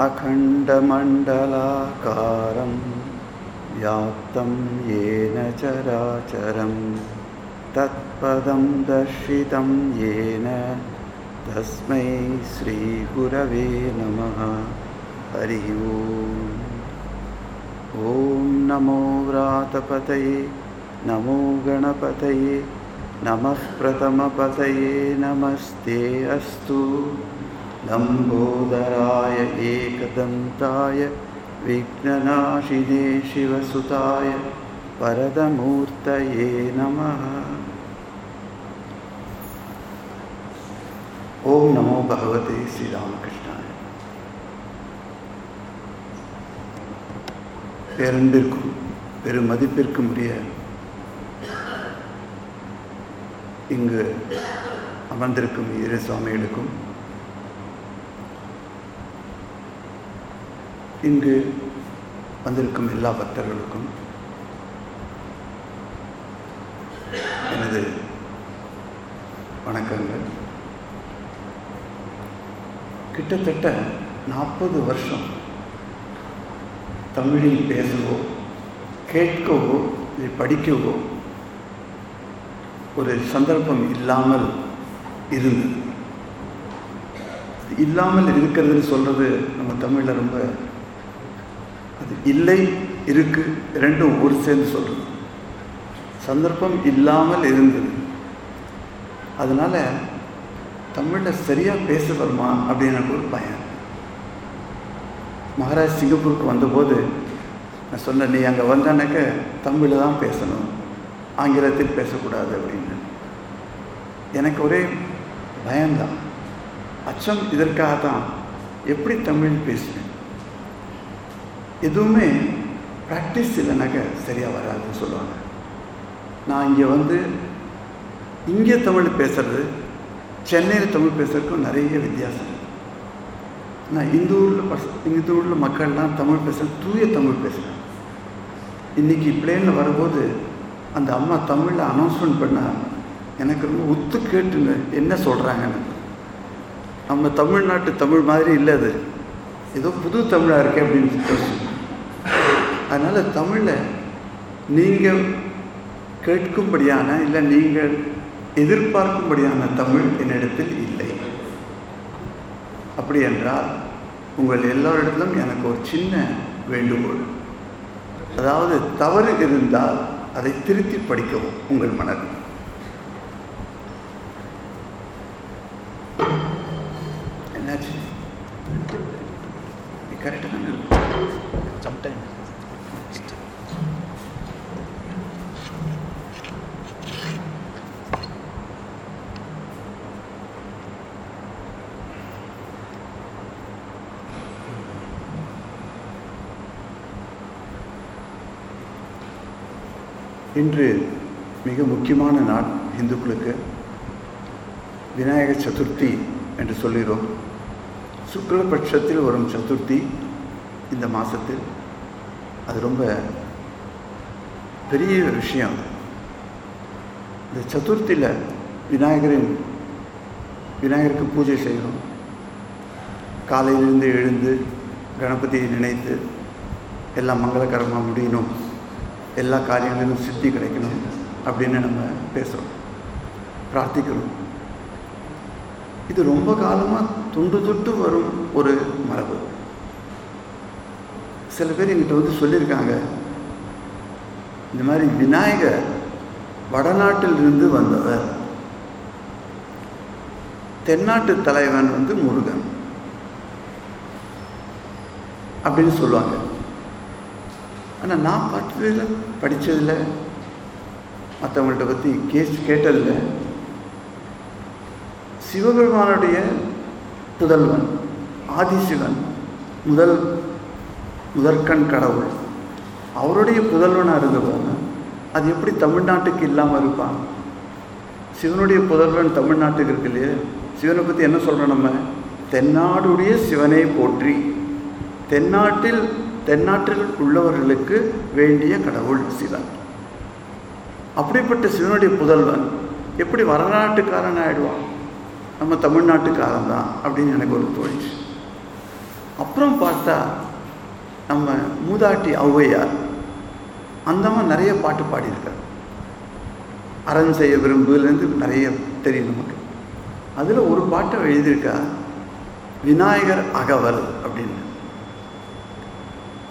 अखण्डमण्डलाकारं व्याप्तं येन चराचरं, तत्पदं दर्शितं येन तस्मै श्रीगुरवे नमः। हरिः ॐ नमो व्रातपतये, नमो गणपतये, नमः प्रथमपतये, नमस्ते अस्तु। लम्बोदराय एकदन्ताय विघ्ननाशिने शिवसुताय परदमूर्तये नमः ॐ नमो भगवते श्रीरामकृष्णाय பேரன்பிற்கும் பெரும் மதிப்பிற்கும் உரிய இங்கு அமர்ந்திருக்கும் இரு சுவாமிகளுக்கும் இங்கு வந்திருக்கும் எல்லா பக்தர்களுக்கும் எனது வணக்கங்கள். கிட்டத்தட்ட நாற்பது வருஷம் தமிழில் பேசவோ கேட்கவோ இல்லை படிக்கவோ ஒரு சந்தர்ப்பம் இல்லாமல் இருந்தது. இல்லாமல் இருக்கிறதுன்னு சொல்கிறது நம்ம தமிழில் ரொம்ப இல்லை இருக்கு ரெண்டும் ஒரு சேர்ந்து சொல்கிறது சந்தர்ப்பம் இல்லாமல் இருந்தது. அதனால் தமிழில் சரியாக பேச வருமா அப்படின்னு எனக்கு ஒரு பயம். மகாராஜ் சிங்கப்பூருக்கு வந்தபோது நான் சொன்னேன் நீ அங்கே வந்தானாக்க தமிழில் தான் பேசணும். ஆங்கிலத்தில் பேசக்கூடாது அப்படின்னு. எனக்கு ஒரே பயம்தான். அச்சம் இதற்காக தான் எப்படி தமிழ் பேசுவேன்? எதுவுமே ப்ராக்டிஸ் இல்லைனாக்க சரியாக வராதுன்னு சொல்லுவாங்க. நான் இங்கே வந்து இங்கே தமிழ் பேசுகிறது சென்னையில் தமிழ் பேசுகிறதுக்கும் நிறைய வித்தியாசம். நான் இந்த ஊரில் பஸ் இந்த ஊரில் மக்கள்லாம் தமிழ் பேசுகிறேன் தூய தமிழ் பேசுகிறேன் இன்றைக்கி பிளேனில் வரும்போது அந்த அம்மா தமிழில் அனௌன்ஸ்மெண்ட் பண்ணால் எனக்கு ரொம்ப ஒத்து கேட்டுங்க என்ன சொல்கிறாங்கன்னு நம்ம தமிழ்நாட்டு தமிழ் மாதிரி இல்லை அது. ஏதோ புது தமிழாக இருக்கே அப்படின்னு அதனால் தமிழில் நீங்கள் கேட்கும்படியான இல்லை நீங்கள் எதிர்பார்க்கும்படியான தமிழ் என்னிடத்தில் இல்லை. அப்படி என்றால் உங்கள் எல்லோரிடத்திலும் எனக்கு ஒரு சின்ன வேண்டுகோள். அதாவது தவறு இருந்தால் அதை திருத்தி படிக்கவும் உங்கள் மனதில் என்னாச்சு கரெக்டாக தானே இருக்கு சம்டைம் இன்று மிக முக்கியமான நாள் இந்துக்களுக்கு. விநாயக சதுர்த்தி என்று சொல்கிறோம். சுக்லபட்சத்தில் வரும் சதுர்த்தி இந்த மாதத்தில் அது ரொம்ப பெரிய விஷயம். இந்த சதுர்த்தியில் விநாயகரின் விநாயகருக்கு பூஜை செய்கிறோம். காலையிலிருந்து எழுந்து கணபதியை நினைத்து எல்லாம் மங்களகரமாக முடியணும். எல்லா காரியங்களிலும் சித்தி கிடைக்கணும் அப்படின்னு நம்ம பேசுகிறோம் பிரார்த்திக்கிறோம். இது ரொம்ப காலமாக துண்டு தொட்டு வரும் ஒரு மரபு. சில பேர் எங்கிட்ட வந்து சொல்லியிருக்காங்க இந்த மாதிரி விநாயகர் வடநாட்டிலிருந்து வந்தவர் தென்னாட்டு தலைவன் வந்து முருகன் அப்படின்னு சொல்லுவாங்க. ஆனால் நான் பார்த்ததில் படித்ததில் மற்றவங்கள்ட்ட பற்றி கேஸ் கேட்டதில் சிவபெருமானுடைய புதல்வன் ஆதிசிவன் முதல் முதற்கண் கடவுள். அவருடைய புதல்வனாக இருந்தபோது அது எப்படி தமிழ்நாட்டுக்கு இல்லாமல் இருப்பான்? சிவனுடைய புதல்வன் தமிழ்நாட்டுக்கு இருக்கு இல்லையே சிவனை பற்றி என்ன சொல்கிறோம் நம்ம? தென்னாடுடைய சிவனை போற்றி தென்னாட்டில் தென்னாட்டில் உள்ளவர்களுக்கு வேண்டிய கடவுள் சிவன். அப்படிப்பட்ட சிவனுடைய புதல்வன் எப்படி வரநாட்டுக்காரன் ஆயிடுவான்? நம்ம தமிழ்நாட்டுக்காரன் தான் அப்படின்னு எனக்கு ஒரு தோணுச்சு. அப்புறம் பார்த்தா நம்ம மூதாட்டி ஔவையார் அந்தமாக நிறைய பாட்டு பாடியிருக்கார். அரண் செய்ய விரும்புலேருந்து நிறைய தெரியும் நமக்கு. அதில் ஒரு பாட்டை எழுதியிருக்கா விநாயகர் அகவல் அப்படின்னு.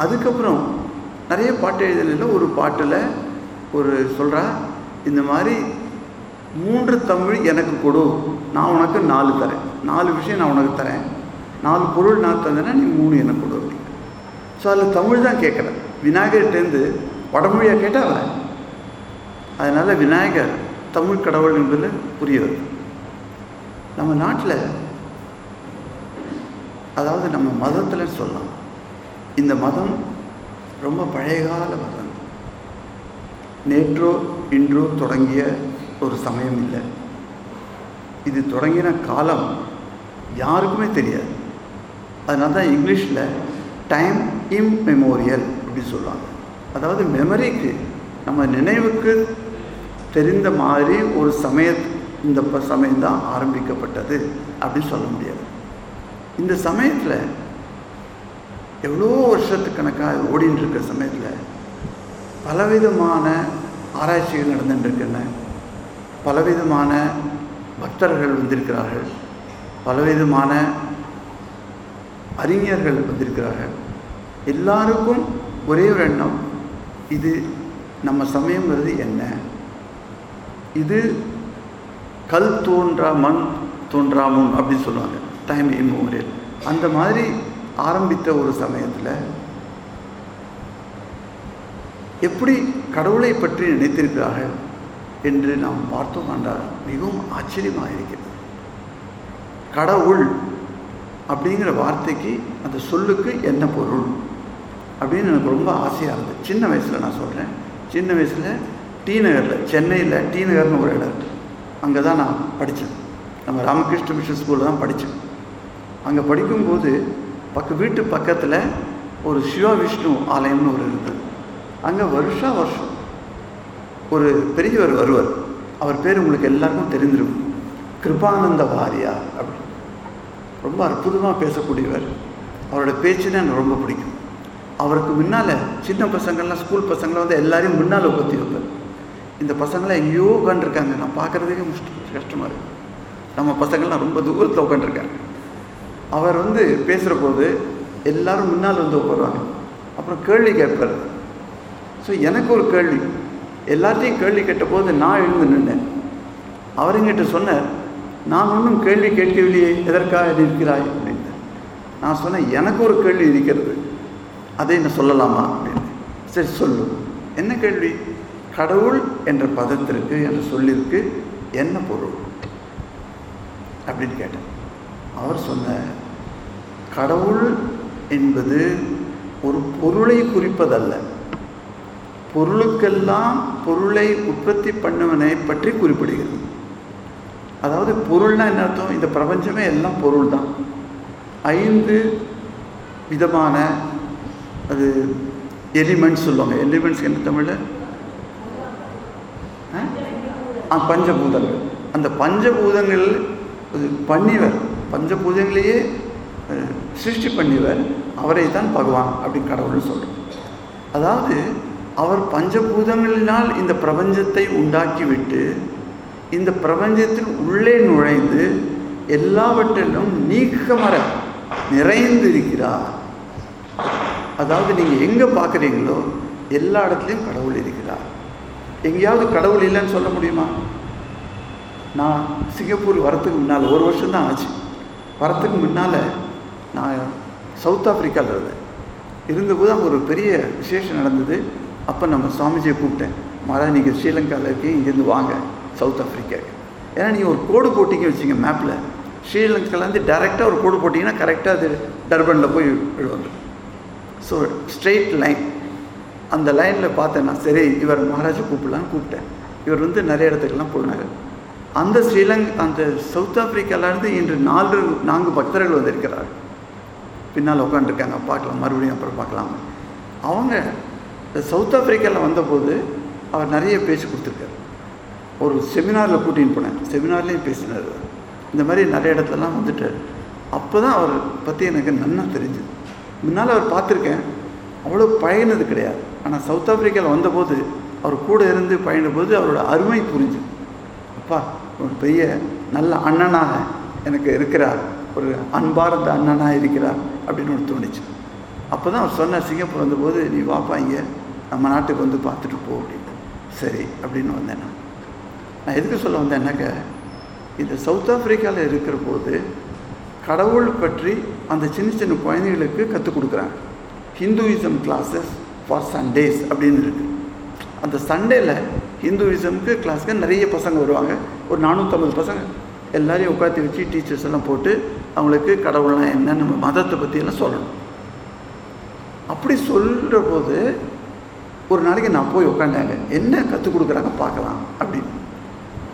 அதுக்கப்புறம் நிறைய பாட்டு எழுதல ஒரு பாட்டில் ஒரு சொல்கிறா இந்த மாதிரி மூன்று தமிழ் எனக்கு கொடு நான் உனக்கு நாலு தரேன். நாலு விஷயம் நான் உனக்கு தரேன். நாலு பொருள் நான் தந்தேன்னா நீ மூணு எனக்கு கொடு. அப்படின்னு ஸோ அதில் தமிழ் தான் கேட்குறேன் விநாயகர்கிட்டேருந்து வடமொழியாக கேட்டால் அவன் அதனால் விநாயகர் தமிழ் கடவுள் என்பது புரியுது நம்ம நாட்டில் அதாவது நம்ம மதத்தில் சொல்லலாம். இந்த மதம் ரொம்ப பழையகால மதம். நேற்றோ இன்றோ தொடங்கிய ஒரு சமயம் இல்லை. இது தொடங்கின காலம் யாருக்குமே தெரியாது. அதனால தான் இங்கிலீஷில் டைம் இம் மெமோரியல் அப்படின்னு சொல்லுவாங்க. அதாவது மெமரிக்கு நம்ம நினைவுக்கு தெரிந்த மாதிரி ஒரு சமய இந்த சமயம் தான் ஆரம்பிக்கப்பட்டது அப்படின்னு சொல்ல முடியாது. இந்த சமயத்தில் எவ்வளோ வருஷத்துக்கணக்காக கணக்காக ஓடின்னு இருக்கிற சமயத்தில் பலவிதமான ஆராய்ச்சிகள் நடந்துட்டுருக்குன்னு பலவிதமான பக்தர்கள் வந்திருக்கிறார்கள். பலவிதமான அறிஞர்கள் வந்திருக்கிறார்கள். எல்லாருக்கும் ஒரே ஒரு எண்ணம் இது நம்ம சமயங்கிறது என்ன? இது கல் தோன்றா மண் தோன்றா முன் அப்படின்னு சொல்லுவாங்க. டைம் இம்மோரியல் அந்த மாதிரி ஆரம்பித்த ஒரு சமயத்தில் எப்படி கடவுளை பற்றி நினைத்திருக்கிறார்கள் என்று நாம் பார்த்தோம் என்றால் மிகவும் ஆச்சரியமாக இருக்கிறது. கடவுள் அப்படிங்கிற வார்த்தைக்கு அந்த சொல்லுக்கு என்ன பொருள் அப்படின்னு எனக்கு ரொம்ப ஆசையாக இருந்தது. சின்ன வயசில் நான் சொல்கிறேன் சின்ன வயசில் டி நகரில் சென்னையில் டி நகர்னு ஒரு இடம் இருக்குது அங்கே தான் நான் படித்தேன் நம்ம ராமகிருஷ்ண மிஷன் ஸ்கூலில் தான் படித்தேன் அங்கே படிக்கும்போது பக்க வீட்டு பக்கத்தில் ஒரு சிவா விஷ்ணு ஆலயம்னு ஒரு இருந்தது அங்கே வருஷா வருஷம் ஒரு பெரியவர் வருவார். அவர் பேர் உங்களுக்கு எல்லாருக்கும் தெரிஞ்சிருக்கும் கிருபானந்த வாரியார் அப்படி ரொம்ப அற்புதமாக பேசக்கூடியவர். அவரோட பேச்சுன்னா எனக்கு ரொம்ப பிடிக்கும். அவருக்கு முன்னால் சின்ன பசங்கள்லாம் ஸ்கூல் பசங்களை வந்து எல்லாரையும் முன்னால் உட்காத்தி வைப்பார். இந்த பசங்களாம் எங்கேயோ உட்காந்துருக்காங்க நான் பார்க்குறதுக்கே முஷ்ட கஷ்டமாக இருக்கு. நம்ம பசங்கள்லாம் ரொம்ப தூரத்தில் உட்காந்துருக்காங்க அவர் வந்து பேசுகிற போது எல்லாரும் முன்னால் வந்து உட்காருவாங்க. அப்புறம் கேள்வி கேட்பார். ஸோ எனக்கு ஒரு கேள்வி. எல்லாத்தையும் கேள்வி கேட்ட போது நான் எழுந்து நின்றேன் அவர் எங்கிட்ட சொன்னார் நான் ஒன்றும் கேள்வி கேட்கவில்லையே எதற்காக இருக்கிறாய்? அப்படின்னு நான் சொன்னேன் எனக்கு ஒரு கேள்வி இருக்கிறது. அதை என்ன சொல்லலாமா? அப்படின்னு சரி சொல்லு. என்ன கேள்வி? கடவுள் என்ற பதத்திற்கு என்ற சொல்லிற்கு என்ன பொருள்? அப்படின்னு கேட்டேன். அவர் சொன்ன கடவுள் என்பது ஒரு பொருளை குறிப்பதல்ல. பொருளுக்கெல்லாம் பொருளை உற்பத்தி பண்ணவனை பற்றி குறிப்பிடுகிறது. அதாவது பொருள்னா என்ன அர்த்தம்? இந்த பிரபஞ்சமே எல்லாம் பொருள் தான் ஐந்து விதமான அது எலிமெண்ட்ஸ் சொல்லுவாங்க. எலிமெண்ட்ஸ் என்ன தமிழில்? பஞ்சபூதங்கள். அந்த பஞ்சபூதங்கள் பன்னிவர். பஞ்சபூதங்களையே சிருஷ்டி பண்ணிவர் அவரை தான் பகவான் அப்படின்னு கடவுள்னு சொல்கிறோம் அதாவது அவர் பஞ்சபூதங்களினால் இந்த பிரபஞ்சத்தை உண்டாக்கிவிட்டு இந்த பிரபஞ்சத்தில் உள்ளே நுழைந்து எல்லாவற்றிலும் நீக்கமர நிறைந்திருக்கிறார். அதாவது நீங்கள் எங்கே பார்க்குறீங்களோ எல்லா இடத்துலையும் கடவுள் இருக்கிறார். எங்கேயாவது கடவுள் இல்லைன்னு சொல்ல முடியுமா? நான் சிங்கப்பூர் வரத்துக்கு முன்னால் ஒரு வருஷம் தான் ஆச்சு. வரத்துக்கு முன்னால் நான் சவுத் ஆஃப்ரிக்காவில் இருந்தேன். இருந்தபோது அங்கே ஒரு பெரிய விசேஷம் நடந்தது. அப்போ நம்ம சுவாமிஜியை கூப்பிட்டேன். மாறா நீங்கள் ஸ்ரீலங்காவில் இருக்கீங்க இங்கேருந்து வாங்க சவுத் ஆப்பிரிக்காவுக்கு ஏன்னா நீங்கள் ஒரு கோடு போட்டிங்க வச்சுங்க மேப்பில் ஸ்ரீலங்காலேருந்து டைரெக்டாக ஒரு கோடு போட்டிங்கன்னா கரெக்டாக அது டர்பனில் போய் விழுவாங்க ஸோ ஸ்ட்ரெயிட் லைன் அந்த லைனில் பார்த்தேன் நான் சரி இவர் மகாராஜா கூப்பிடலான்னு கூப்பிட்டேன். இவர் வந்து நிறைய இடத்துக்கெல்லாம் போனார். அந்த ஸ்ரீலங் அந்த சவுத் ஆப்பிரிக்காவிலேருந்து இன்று நாலு நான்கு பக்தர்கள் வந்திருக்கிறார் பின்னால் உட்காந்துருக்காங்க பார்க்கலாம் மறுபடியும் அப்புறம் பார்க்கலாம். அவங்க இந்த சவுத் ஆப்பிரிக்காவில் வந்தபோது அவர் நிறைய பேச்சு கொடுத்துருக்காரு. ஒரு செமினாரில் கூட்டின்னு போனேன். செமினார்லேயும் பேசினார். இந்த மாதிரி நிறைய இடத்துலலாம் வந்துட்டார். அப்போ தான் அவர் பற்றி எனக்கு நன்னா தெரிஞ்சுது. முன்னால் அவர் பார்த்துருக்கேன். அவ்வளோ பயனது கிடையாது. ஆனால் சவுத் ஆப்பிரிக்காவில் வந்தபோது அவர் கூட இருந்து பழகினபோது அவரோட அருமை புரிஞ்சுது. அப்பா ஒரு பெரிய நல்ல அண்ணனாக எனக்கு இருக்கிறார். ஒரு அன்பார்ந்த அண்ணனாக இருக்கிறார் அப்படின்னு ஒரு தோணுச்சு. அப்போ தான் அவர் சொன்னார் சிங்கப்பூர் வந்தபோது நீ வாப்பா இங்கே நம்ம நாட்டுக்கு வந்து பார்த்துட்டு போ அப்படின்னு. சரி அப்படின்னு வந்தேன் நான். நான் எதுக்கு சொல்ல வந்தேன்னாக்க இந்த சவுத் ஆப்பிரிக்காவில் இருக்கிற போது கடவுள் பற்றி அந்த சின்ன சின்ன குழந்தைகளுக்கு கற்றுக் கொடுக்குறாங்க. ஹிந்துயிசம் கிளாஸஸ் ஃபார் சண்டேஸ் அப்படின்னு இருக்குது அந்த சண்டேல ஹிந்துவிசமுக்கு கிளாஸ்க்கு நிறைய பசங்க வருவாங்க. ஒரு நானூற்றம்பது பசங்க. எல்லாரையும் உட்காந்து வச்சு டீச்சர்ஸ் எல்லாம் போட்டு அவங்களுக்கு கடவுள்லாம் என்ன நம்ம மதத்தை பற்றியெல்லாம் சொல்லணும். அப்படி சொல்கிற போது ஒரு நாளைக்கு நான் போய் உட்காந்தாங்க என்ன கற்றுக் கொடுக்குறாங்க பார்க்கலாம் அப்படின்னு.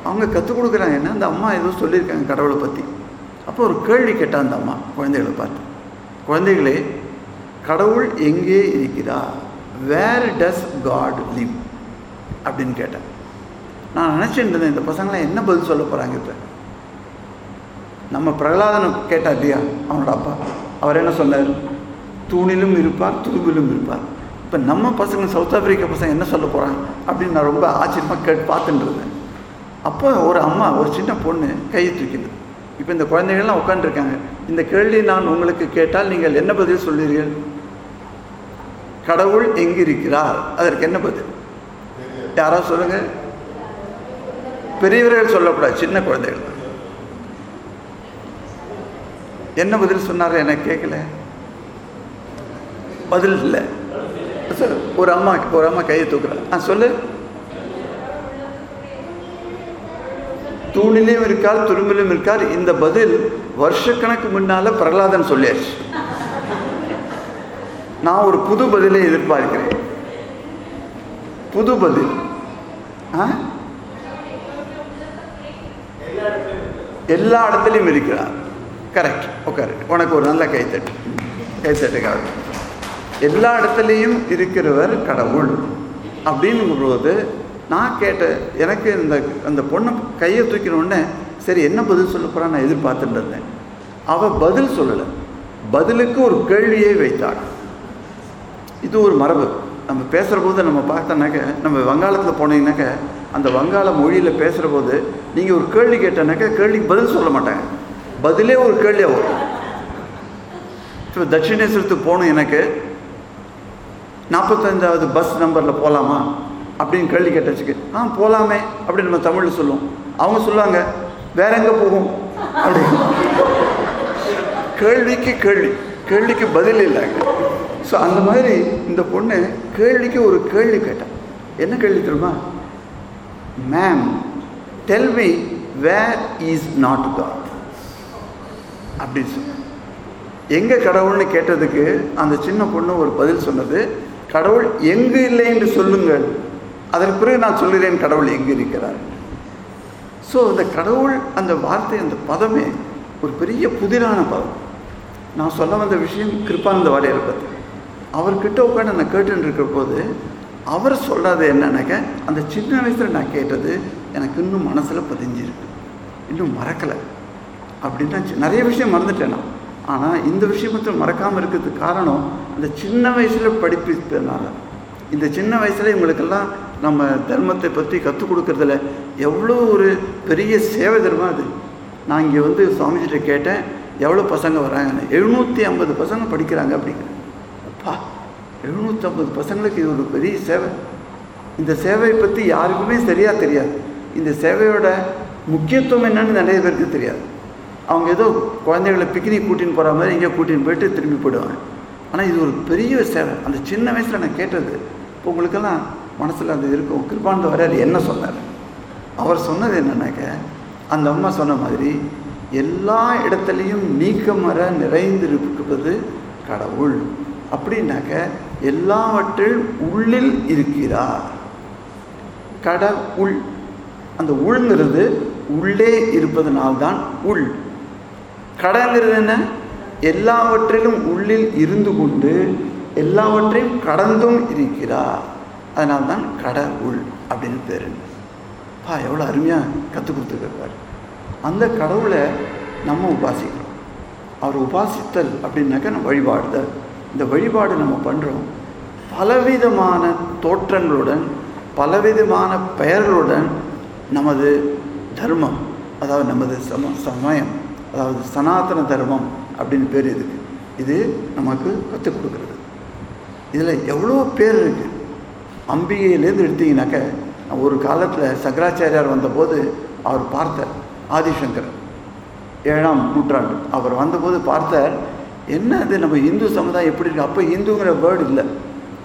அவங்க கற்றுக் கொடுக்குறாங்கன்னா அந்த அம்மா ஏதோ சொல்லியிருக்காங்க கடவுளை பற்றி அப்போ ஒரு கேள்வி கேட்டா அந்த அம்மா குழந்தைகளை பார்த்து. குழந்தைகளே கடவுள் எங்கே இருக்கிறா வேர் டஸ் காட் லிவ் அப்படின்னு கேட்டேன். நான் நினச்சிட்டு இருந்தேன் இந்த பசங்களாம் என்ன பதில் சொல்ல போகிறாங்க இப்போ? நம்ம பிரகலாதனை கேட்டா இல்லையா அவனோட அப்பா அவர் என்ன சொன்னார்? தூணிலும் இருப்பார் துருவிலும் இருப்பார். இப்போ நம்ம பசங்க சவுத் ஆப்பிரிக்கா பசங்க என்ன சொல்ல போகிறாங்க அப்படின்னு நான் ரொம்ப ஆச்சரியமாக கேட்டு பார்த்துட்டு இருந்தேன். அப்போ ஒரு அம்மா ஒரு சின்ன பொண்ணு கையை தூக்கிது. இப்போ இந்த குழந்தைகள்லாம் உட்காந்துருக்காங்க இந்த கேள்வி நான் உங்களுக்கு கேட்டால் நீங்கள் என்ன பதில் சொல்வீர்கள் கடவுள் எங்கு இருக்கிறார் அதற்கு என்ன பதில்? யாராவது சொல்லுங்க? பெரியவர்கள் சொல்லக்கூடாது சின்ன குழந்தைகள் தான். என்ன பதில் சொன்னார் எனக்கு கேட்கல. பதில் இல்லை. சார் ஒரு அம்மா ஒரு அம்மா கையை தூக்குறேன் ஆ சொல்லு. தூணிலையும் இருக்கார் துரும்பிலும் இருக்கார் இந்த பதில் வருஷக்கணக்கு முன்னால் பிரகலாதன் சொல்லியாச்சு. நான் ஒரு புது பதிலை எதிர்பார்க்கிறேன். புது பதில். எல்லா இடத்துலையும் இருக்கிறார். கரெக்ட் உட்காரு. உனக்கு ஒரு நல்ல கைத்தட்டு. கைத்தட்டுக்காக. எல்லா இடத்துலையும் இருக்கிறவர் கடவுள். அப்படின்னும்போது நான் கேட்டேன் எனக்கு இந்த அந்த பொண்ணை கையை தூக்கின உடனே சரி என்ன பதில் சொல்ல போகிறான் நான் எதிர்பார்த்துட்டு இருந்தேன். அவள் பதில் சொல்லலை. பதிலுக்கு ஒரு கேள்வியை வைத்தாள். இது ஒரு மரபு. நம்ம பேசுகிற போது நம்ம பார்த்தோன்னாக்க நம்ம வங்காளத்தில் போனீங்கன்னாக்க அந்த வங்காள மொழியில் பேசுகிற போது நீங்கள் ஒரு கேள்வி கேட்டனாக்க கேள்விக்கு பதில் சொல்ல மாட்டாங்க. பதிலே ஒரு கேள்வியாக வரும். இப்போ தட்சிணேஸ்வரத்துக்கு போகணும் எனக்கு. நாற்பத்தஞ்சாவது பஸ் நம்பரில் போகலாமா அப்படின்னு கேள்வி கேட்டச்சுக்கு ஆ போகலாமே அப்படின்னு நம்ம தமிழில் சொல்லுவோம். அவங்க சொல்லுவாங்க வேற எங்கே போகும்? அப்படி கேள்விக்கு கேள்வி கேள்விக்கு பதில் இல்லைங்க ஸோ அந்த மாதிரி இந்த பொண்ணு கேள்விக்கு ஒரு கேள்வி கேட்டான் என்ன கேள்வி தெரியுமா? Ma'am tell me where is not God அப்படின்னு சொன்ன. எங்கே கடவுள்னு கேட்டதுக்கு அந்த சின்ன பொண்ணு ஒரு பதில் சொன்னது கடவுள் எங்கு இல்லை என்று சொல்லுங்கள். அதற்கு பிறகு நான் சொல்கிறேன் கடவுள் எங்கு இருக்கிறார். ஸோ அந்த கடவுள் அந்த வார்த்தை அந்த பதமே ஒரு பெரிய புதிரான பதம். நான் சொல்ல வந்த விஷயம் கிருப்பானந்த வாரியார் பற்றி அவர்கிட்ட உட்காந்து நான் கேட்டுன்னு இருக்கிற போது அவர் சொல்கிறது என்னன்னாக்க அந்த சின்ன வயசில் நான் கேட்டது எனக்கு இன்னும் மனசில் பதிஞ்சிருக்கு. இன்னும் மறக்கலை. அப்படின்னு நிறைய விஷயம் மறந்துட்டேன் நான். ஆனால் இந்த விஷயம் மறக்காமல் இருக்கிறதுக்கு காரணம் அந்த சின்ன வயசில் படிப்பித்தனால இந்த சின்ன வயசில் இவங்களுக்கெல்லாம் நம்ம தர்மத்தை பற்றி கற்றுக் கொடுக்கறதுல எவ்வளோ ஒரு பெரிய சேவை தர்மம் அது? நான் இங்கே வந்து சுவாமிஜிட்ட கேட்டேன் எவ்வளோ பசங்க வராங்கன்னு எழுநூற்றி ஐம்பது பசங்க படிக்கிறாங்க அப்படிங்கிறேன் அப்பா எழுநூற்றம்பது பசங்களுக்கு இது ஒரு பெரிய சேவை. இந்த சேவையை பற்றி யாருக்குமே சரியாக தெரியாது. இந்த சேவையோட முக்கியத்துவம் என்னன்னு நிறைய பேருக்கு தெரியாது. அவங்க ஏதோ குழந்தைகளை பிக்னிக் கூட்டின்னு போகிற மாதிரி எங்கேயோ கூட்டின்னு போயிட்டு திரும்பி போயிடுவாங்க. ஆனால் இது ஒரு பெரிய சேவை. அந்த சின்ன வயசில் நான் கேட்டது இப்போ உங்களுக்கெல்லாம் மனசில் அது இருக்கும். கிருபானந்த வரையார் என்ன சொன்னார்? அவர் சொன்னது என்னன்னாக்க அந்த அம்மா சொன்ன மாதிரி எல்லா இடத்துலையும் நீக்கமர நிறைந்திருப்பது கடவுள். அப்படின்னாக்க எல்லாவற்றில் உள்ளில் இருக்கிறார். கட உள். அந்த உள்ங்கிறது உள்ளே இருப்பதனால்தான் உள். கடங்கிறது என்ன? எல்லாவற்றிலும் உள்ளில் இருந்து கொண்டு எல்லாவற்றையும் கடந்தும் இருக்கிறார். அதனால்தான் கட உள் அப்படின்னு பேர். பா எவ்வளோ அருமையாக கற்றுக் கொடுத்துருக்கார். அந்த கடவுளை நம்ம உபாசிக்கிறோம். அவர் உபாசித்தல் அப்படின்னாக்க நம்ம வழிபாடுதல். இந்த வழிபாடு நம்ம பண்ணுறோம் பலவிதமான தோற்றங்களுடன் பலவிதமான பெயர்களுடன் நமது தர்மம் அதாவது நமது சம சமயம் அதாவது சனாதன தர்மம் அப்படின்னு பேர் இதுக்கு இது நமக்கு கற்றுக் கொடுக்குறது. இதில் எவ்வளோ பேர் இருக்குது அம்பிகையிலேருந்து எடுத்தீங்கன்னாக்க ஒரு காலத்தில் சங்கராச்சாரியார் வந்தபோது அவர் பார்த்தார் ஆதிசங்கர் ஏழாம் நூற்றாண்டு. அவர் வந்தபோது பார்த்தார் என்ன அது நம்ம இந்து சமுதாயம் எப்படி இருக்குது அப்போ இந்துங்கிற வேர்டு இல்லை.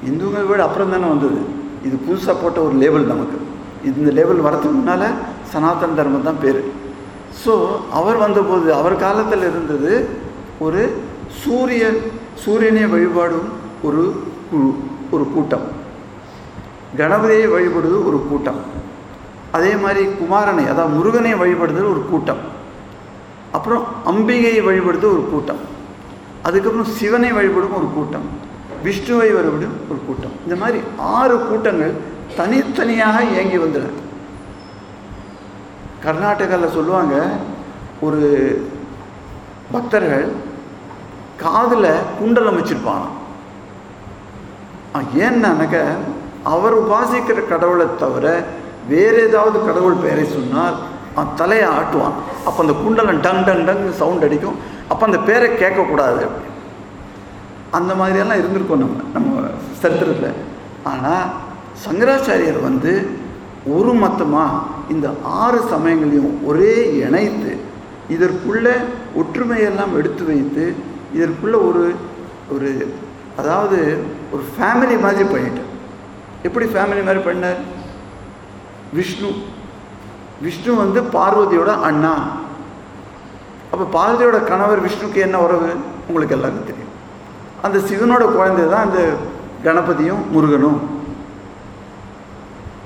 இந்துங்கிற வேர்டு அப்புறம் தானே வந்தது. இது புதுசாக போட்ட ஒரு லேபிள் நமக்கு. இந்த லேபிள் வரதுக்கு முன்னால் சனாதன தர்மம் தான் பேர். ஸோ அவர் வந்தபோது அவர் காலத்தில் இருந்தது ஒரு சூரியன் சூரியனை வழிபாடும் ஒரு குழு ஒரு கூட்டம். கணபதியை வழிபடுவது ஒரு கூட்டம். அதே மாதிரி குமாரனை அதாவது முருகனை வழிபடுதல் ஒரு கூட்டம். அப்புறம் அம்பிகையை வழிபடுறது ஒரு கூட்டம். அதுக்கப்புறம் சிவனை வழிபடும் ஒரு கூட்டம் விஷ்ணுவை வழிபடும் ஒரு கூட்டம். இந்த மாதிரி ஆறு கூட்டங்கள் தனித்தனியாக இயங்கி வந்துடும் கர்நாடகாவில் சொல்லுவாங்க ஒரு பக்தர்கள் காதில் குண்டலம் வச்சிருப்பாங்க. ஏன்னாக்க அவர் உபாசிக்கிற கடவுளை தவிர வேறு ஏதாவது கடவுள் பெயரை சொன்னால் அவன் தலையை ஆட்டுவான். அப்போ அந்த குண்டலம் டங் டங் டங் சவுண்ட் அடிக்கும். அப்போ அந்த பேரை கேட்கக்கூடாது. அப்படி அந்த மாதிரியெல்லாம் இருந்திருக்கோம் நம்ம நம்ம சரித்திரத்தில். ஆனால் சங்கராச்சாரியர் வந்து ஒரு மொத்தமாக இந்த ஆறு சமயங்களையும் ஒரே இணைத்து இதற்குள்ள ஒற்றுமையெல்லாம் எடுத்து வைத்து இதற்குள்ள ஒரு ஒரு அதாவது ஒரு ஃபேமிலி மாதிரி பண்ணிட்டார். எப்படி ஃபேமிலி மாதிரி பண்ணார்? விஷ்ணு விஷ்ணு வந்து பார்வதியோட அண்ணா. அப்போ பார்வதியோட கணவர் விஷ்ணுக்கு என்ன உறவு? உங்களுக்கு எல்லாருக்கும் தெரியும். அந்த சிவனோட குழந்தை தான் அந்த கணபதியும் முருகனும்.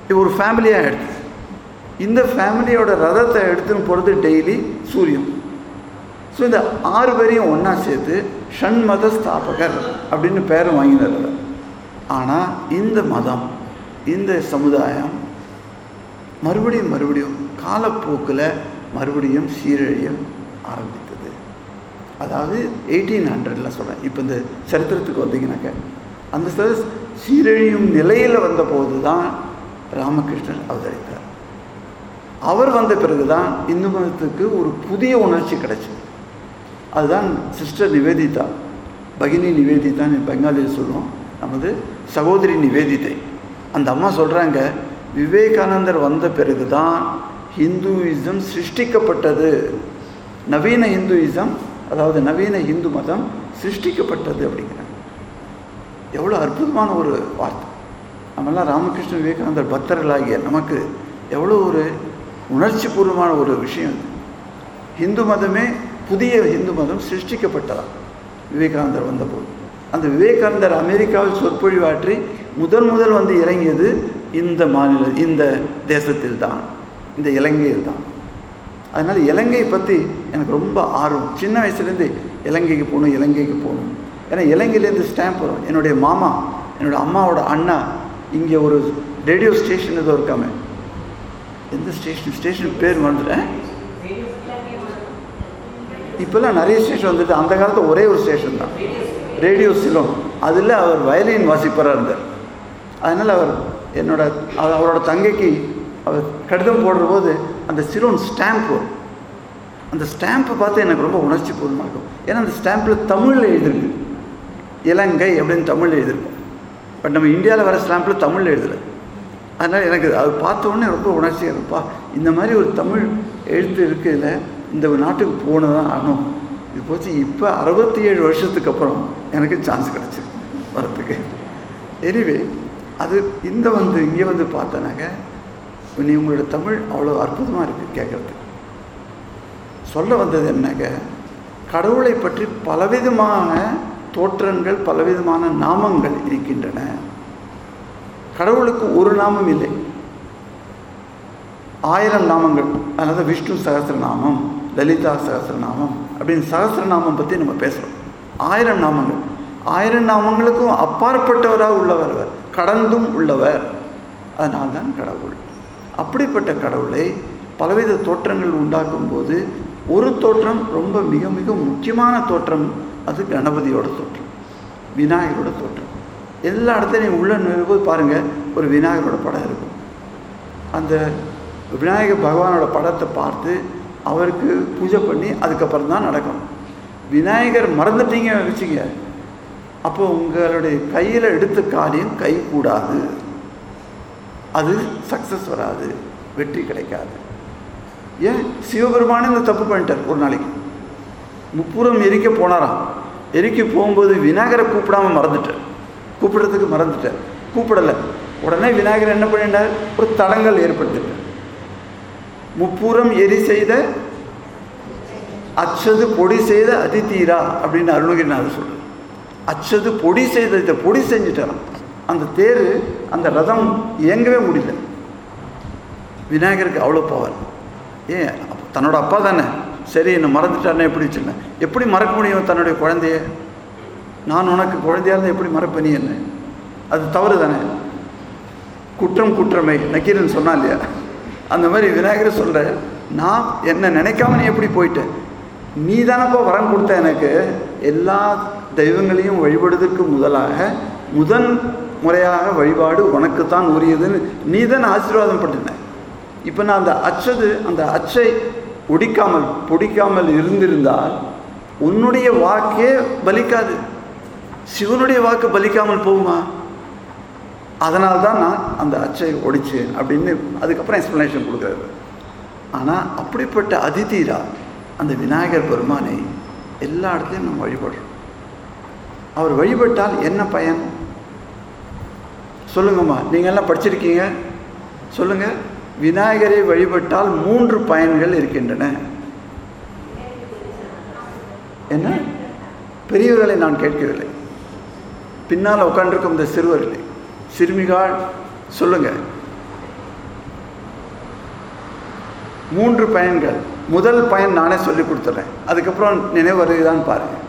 இது ஒரு ஃபேமிலியாக எடுத்து. இந்த ஃபேமிலியோட ரதத்தை எடுத்துன்னு போகிறது டெய்லி சூரியன். ஸோ இந்த ஆறு பேரையும் ஒன்றா சேர்த்து ஷண்மத ஸ்தாபகர் அப்படின்னு பேரும் வாங்கினார் ஆனால் இந்த மதம் இந்த சமுதாயம் மறுபடியும் மறுபடியும் காலப்போக்கில் மறுபடியும் சீரழிய ஆரம்பித்தது. அதாவது எயிட்டீன் ஹண்ட்ரடில் சொல்கிறேன் இப்போ இந்த சரித்திரத்துக்கு வந்தீங்கன்னாக்க அந்த சீரழியும் நிலையில் வந்தபோது தான் ராமகிருஷ்ணர் அவதரித்தார். அவர் வந்த பிறகு தான் இந்து மதத்துக்கு ஒரு புதிய உணர்ச்சி கிடைச்சது. அதுதான் சிஸ்டர் நிவேதிதா பகினி நிவேதிதான்னு பெங்காலியில் சொல்லுவோம். நமது சகோதரி நிவேதிதை. அந்த அம்மா சொல்கிறாங்க விவேகானந்தர் வந்த பிறகு தான் ஹிந்துயிசம் சிருஷ்டிக்கப்பட்டது. நவீன ஹிந்துயிசம் அதாவது நவீன இந்து மதம் சிருஷ்டிக்கப்பட்டது அப்படிங்கிறாங்க. எவ்வளோ அற்புதமான ஒரு வார்த்தை. நம்மெல்லாம் ராமகிருஷ்ண விவேகானந்தர் பக்தர்களாகிய நமக்கு எவ்வளோ ஒரு உணர்ச்சி பூர்வமான ஒரு விஷயம் ஹிந்து இந்து மதமே புதிய இந்து மதம் சிருஷ்டிக்கப்பட்டதா? விவேகானந்தர் வந்தபோது. அந்த விவேகானந்தர் அமெரிக்காவில் சொற்பொழிவாற்றி முதன் முதல் வந்து இறங்கியது இந்த மாநில இந்த தேசத்தில் தான் இந்த இலங்கையில் தான். அதனால் இலங்கையை பற்றி எனக்கு ரொம்ப ஆர்வம். சின்ன வயசுலேருந்து இலங்கைக்கு போகணும் இலங்கைக்கு போகணும். ஏன்னா இலங்கையிலேருந்து ஸ்டாம்ப் வரும். என்னுடைய மாமா என்னோட அம்மாவோட அண்ணா இங்கே ஒரு ரேடியோ ஸ்டேஷன் ஏதோ இருக்காமே. எந்த ஸ்டேஷன் ஸ்டேஷன் பேர் வந்துட்டேன் இப்போல்லாம் நிறைய ஸ்டேஷன் வந்துட்டு அந்த காலத்தில் ஒரே ஒரு ஸ்டேஷன் தான். ரேடியோ சிலோன் அதில் அவர் வயலின் வாசிப்பராக இருந்தார். அதனால் அவர் என்னோட அவரோட தங்கைக்கு அவர் கடிதம் போடுற போது அந்த சிலோன் ஸ்டாம்ப் வரும். அந்த ஸ்டாம்ப்பை பார்த்து எனக்கு ரொம்ப உணர்ச்சி பூர்வமாக இருக்கும். ஏன்னா அந்த ஸ்டாம்பில் தமிழில் எழுதிருக்கு. இலங்கை அப்படின்னு தமிழில் எழுதிருக்கும் பட் நம்ம இந்தியாவில் வர ஸ்டாம்பில் தமிழில் எழுதலை. அதனால் எனக்கு அது பார்த்த உடனே ரொம்ப உணர்ச்சியாக இருப்பா இந்த மாதிரி ஒரு தமிழ் எழுத்து இருக்கிறதுல இந்த நாட்டுக்கு போனதான் ஆகணும் இது போச்சு இப்போ அறுபத்தி ஏழு வருஷத்துக்கு அப்புறம் எனக்கு சான்ஸ் கிடச்சி வரத்துக்கு. எனிவே அது இந்த வந்து இங்கே வந்து பார்த்தனாக்க நீ உங்களோட தமிழ் அவ்வளோ அற்புதமாக இருக்குது கேட்குறது சொல்ல வந்தது என்னங்க? கடவுளை பற்றி பலவிதமான தோற்றங்கள் பலவிதமான நாமங்கள் இருக்கின்றன. கடவுளுக்கு ஒரு நாமம் இல்லை. ஆயிரம் நாமங்கள் அதாவது விஷ்ணு சகசிரநாமம் லலிதா சகசிரநாமம் அப்படின்னு சகசிரநாமம் பற்றி நம்ம பேசுகிறோம் ஆயிரம் நாமங்கள். ஆயிரம் நாமங்களுக்கும் அப்பாற்பட்டவராக உள்ளவர் அவர். கடந்தும் உள்ளவர். அதனால்தான் கடவுள். அப்படிப்பட்ட கடவுளை பலவித தோற்றங்கள் உண்டாக்கும் போது ஒரு தோற்றம் ரொம்ப மிக மிக முக்கியமான தோற்றம் அது கணபதியோட தோற்றம் விநாயகரோட தோற்றம். எல்லா இடத்துலையும் உள்ள நுழைவும்போது பாருங்கள் ஒரு விநாயகரோட படம் இருக்கும். அந்த விநாயகர் பகவானோட படத்தை பார்த்து அவருக்கு பூஜை பண்ணி அதுக்கப்புறம் தான் நடக்கணும். விநாயகர் மறந்துட்டீங்க வச்சுங்க அப்போ உங்களுடைய கையில் எடுத்த காரியம் கை கூடாது. அது சக்ஸஸ் வராது வெற்றி கிடைக்காது. ஏன்? சிவபெருமானே இந்த தப்பு பண்ணிட்டார் ஒரு நாளைக்கு. முப்புறம் எரிக்க போனாராம். எரிக்க போகும்போது விநாயகரை கூப்பிடாம மறந்துட்டார். கூப்பிடுறதுக்கு மறந்துட்டார். கூப்பிடலை. உடனே விநாயகர் என்ன பண்ணிட்டார்? ஒரு தடங்கள் ஏற்படுத்திட்டார். முப்புறம் எரி செய்த அச்சது பொடி செய்த அதிதீரா அப்படின்னு அருணகிரிநாதர் சொல்கிறார் அச்சது பொடி செய்த இதை பொடி செஞ்சுட்டாராம். அந்த தேர் அந்த ரதம் இயங்கவே முடியல. விநாயகருக்கு அவ்வளோ பவர் ஏன்? தன்னோட அப்பா தானே. சரி என்னை மறந்துட்டானே எப்படி வச்சுருந்தேன் எப்படி மறக்க முடியும் தன்னுடைய குழந்தைய? நான் உனக்கு குழந்தையாக இருந்தால் எப்படி மறப்பேன் நீ என்ன? அது தவறு தானே. குற்றம் குற்றமை. நக்கீரன் சொன்னா இல்லையா? அந்த மாதிரி விநாயகர் சொல்கிற நான் என்னை நினைக்காம நீ எப்படி போயிட்டேன் நீ தானப்போ வரம் கொடுத்த எனக்கு. எல்லா தெய்வங்களையும் வழிபடுவதற்கு முதலாக முதன் முறையாக வழிபாடு உனக்குத்தான் உரியதுன்னு நீ தான் ஆசீர்வாதம் பண்ணின இப்போ நான் அந்த அச்சது அந்த அச்சை ஒடிக்காமல் பொடிக்காமல் இருந்திருந்தால் உன்னுடைய வாக்கே பலிக்காது. சிவனுடைய வாக்கு பலிக்காமல் போகுமா? அதனால தான் நான் அந்த அச்சை ஒடிச்சேன் அப்படின்னு அதுக்கப்புறம் எக்ஸ்ப்ளனேஷன் கொடுக்குறாரு ஆனால் அப்படிப்பட்ட அதிதீரா அந்த விநாயகர் பெருமானை எல்லா இடத்துலையும் நம்ம வழிபடுறோம். அவர் வழிபட்டால் என்ன பயன்? சொல்லுங்கம்மா. நீங்கள்லாம் படிச்சிருக்கீங்க? சொல்லுங்கள் விநாயகரை வழிபட்டால் மூன்று பயன்கள் இருக்கின்றன. என்ன? பெரியவர்களை நான் கேட்கவில்லை. பின்னால் உட்காண்டிருக்கும் இந்த சிறுவர்களை சிறுமிகால் சொல்லுங்கள் மூன்று பயன்கள். முதல் பயன் நானே சொல்லி கொடுத்துட்றேன் அதுக்கப்புறம் நினைவு வருகிறான்னு பாருங்கள்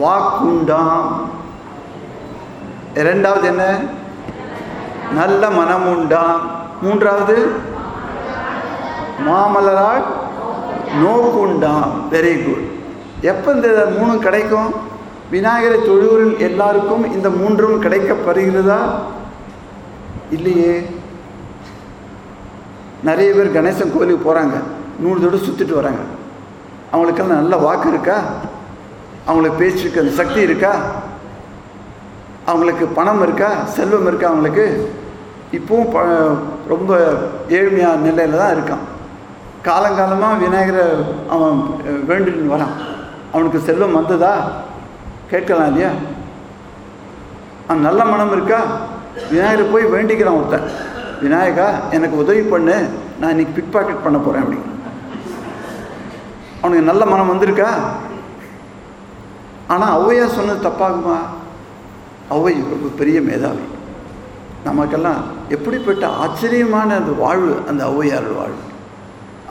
வாக்குண்டாம். இரண்டாவது என்ன? நல்ல மனம் உண்டாம் மூன்றாவது மாமலரால் நோக்குண்டாம் வெரி குட் எப்போ இந்த மூணும் கிடைக்கும்? விநாயகரை தொழுவரில் எல்லாருக்கும் இந்த மூன்றும் கிடைக்கப்படுகிறதா? இல்லையே. நிறைய பேர் கணேசன் கோயிலுக்கு போகிறாங்க நூறு தடவை சுற்றிட்டு வராங்க. அவங்களுக்கெல்லாம் நல்ல வாக்கு இருக்கா? அவங்களுக்கு பேச்சுக்கு அந்த சக்தி இருக்கா? அவங்களுக்கு பணம் இருக்கா செல்வம் இருக்கா அவங்களுக்கு? இப்போவும் ப ரொம்ப ஏழ்மையான நிலையில் தான் இருக்கான். காலங்காலமாக விநாயகரை அவன் வேண்டுன்னு வரான். அவனுக்கு செல்வம் வந்ததா? கேட்கலாம் இல்லையா? அவன் நல்ல மனம் இருக்கா? விநாயகரை போய் வேண்டிக்கிறான் ஒருத்தன். விநாயகா எனக்கு உதவி பண்ணு நான் இன்னைக்கு பிக் பாக்கெட் பண்ண போகிறேன் அப்படி. அவனுக்கு நல்ல மனம் வந்திருக்கா? ஆனால் ஔவையார் சொன்னது தப்பாகுமா? ஔவை ரொம்ப பெரிய மேதாவி. நமக்கெல்லாம் எப்படிப்பட்ட ஆச்சரியமான அந்த வாழ்வு அந்த ஔவையார் வாழ்வு.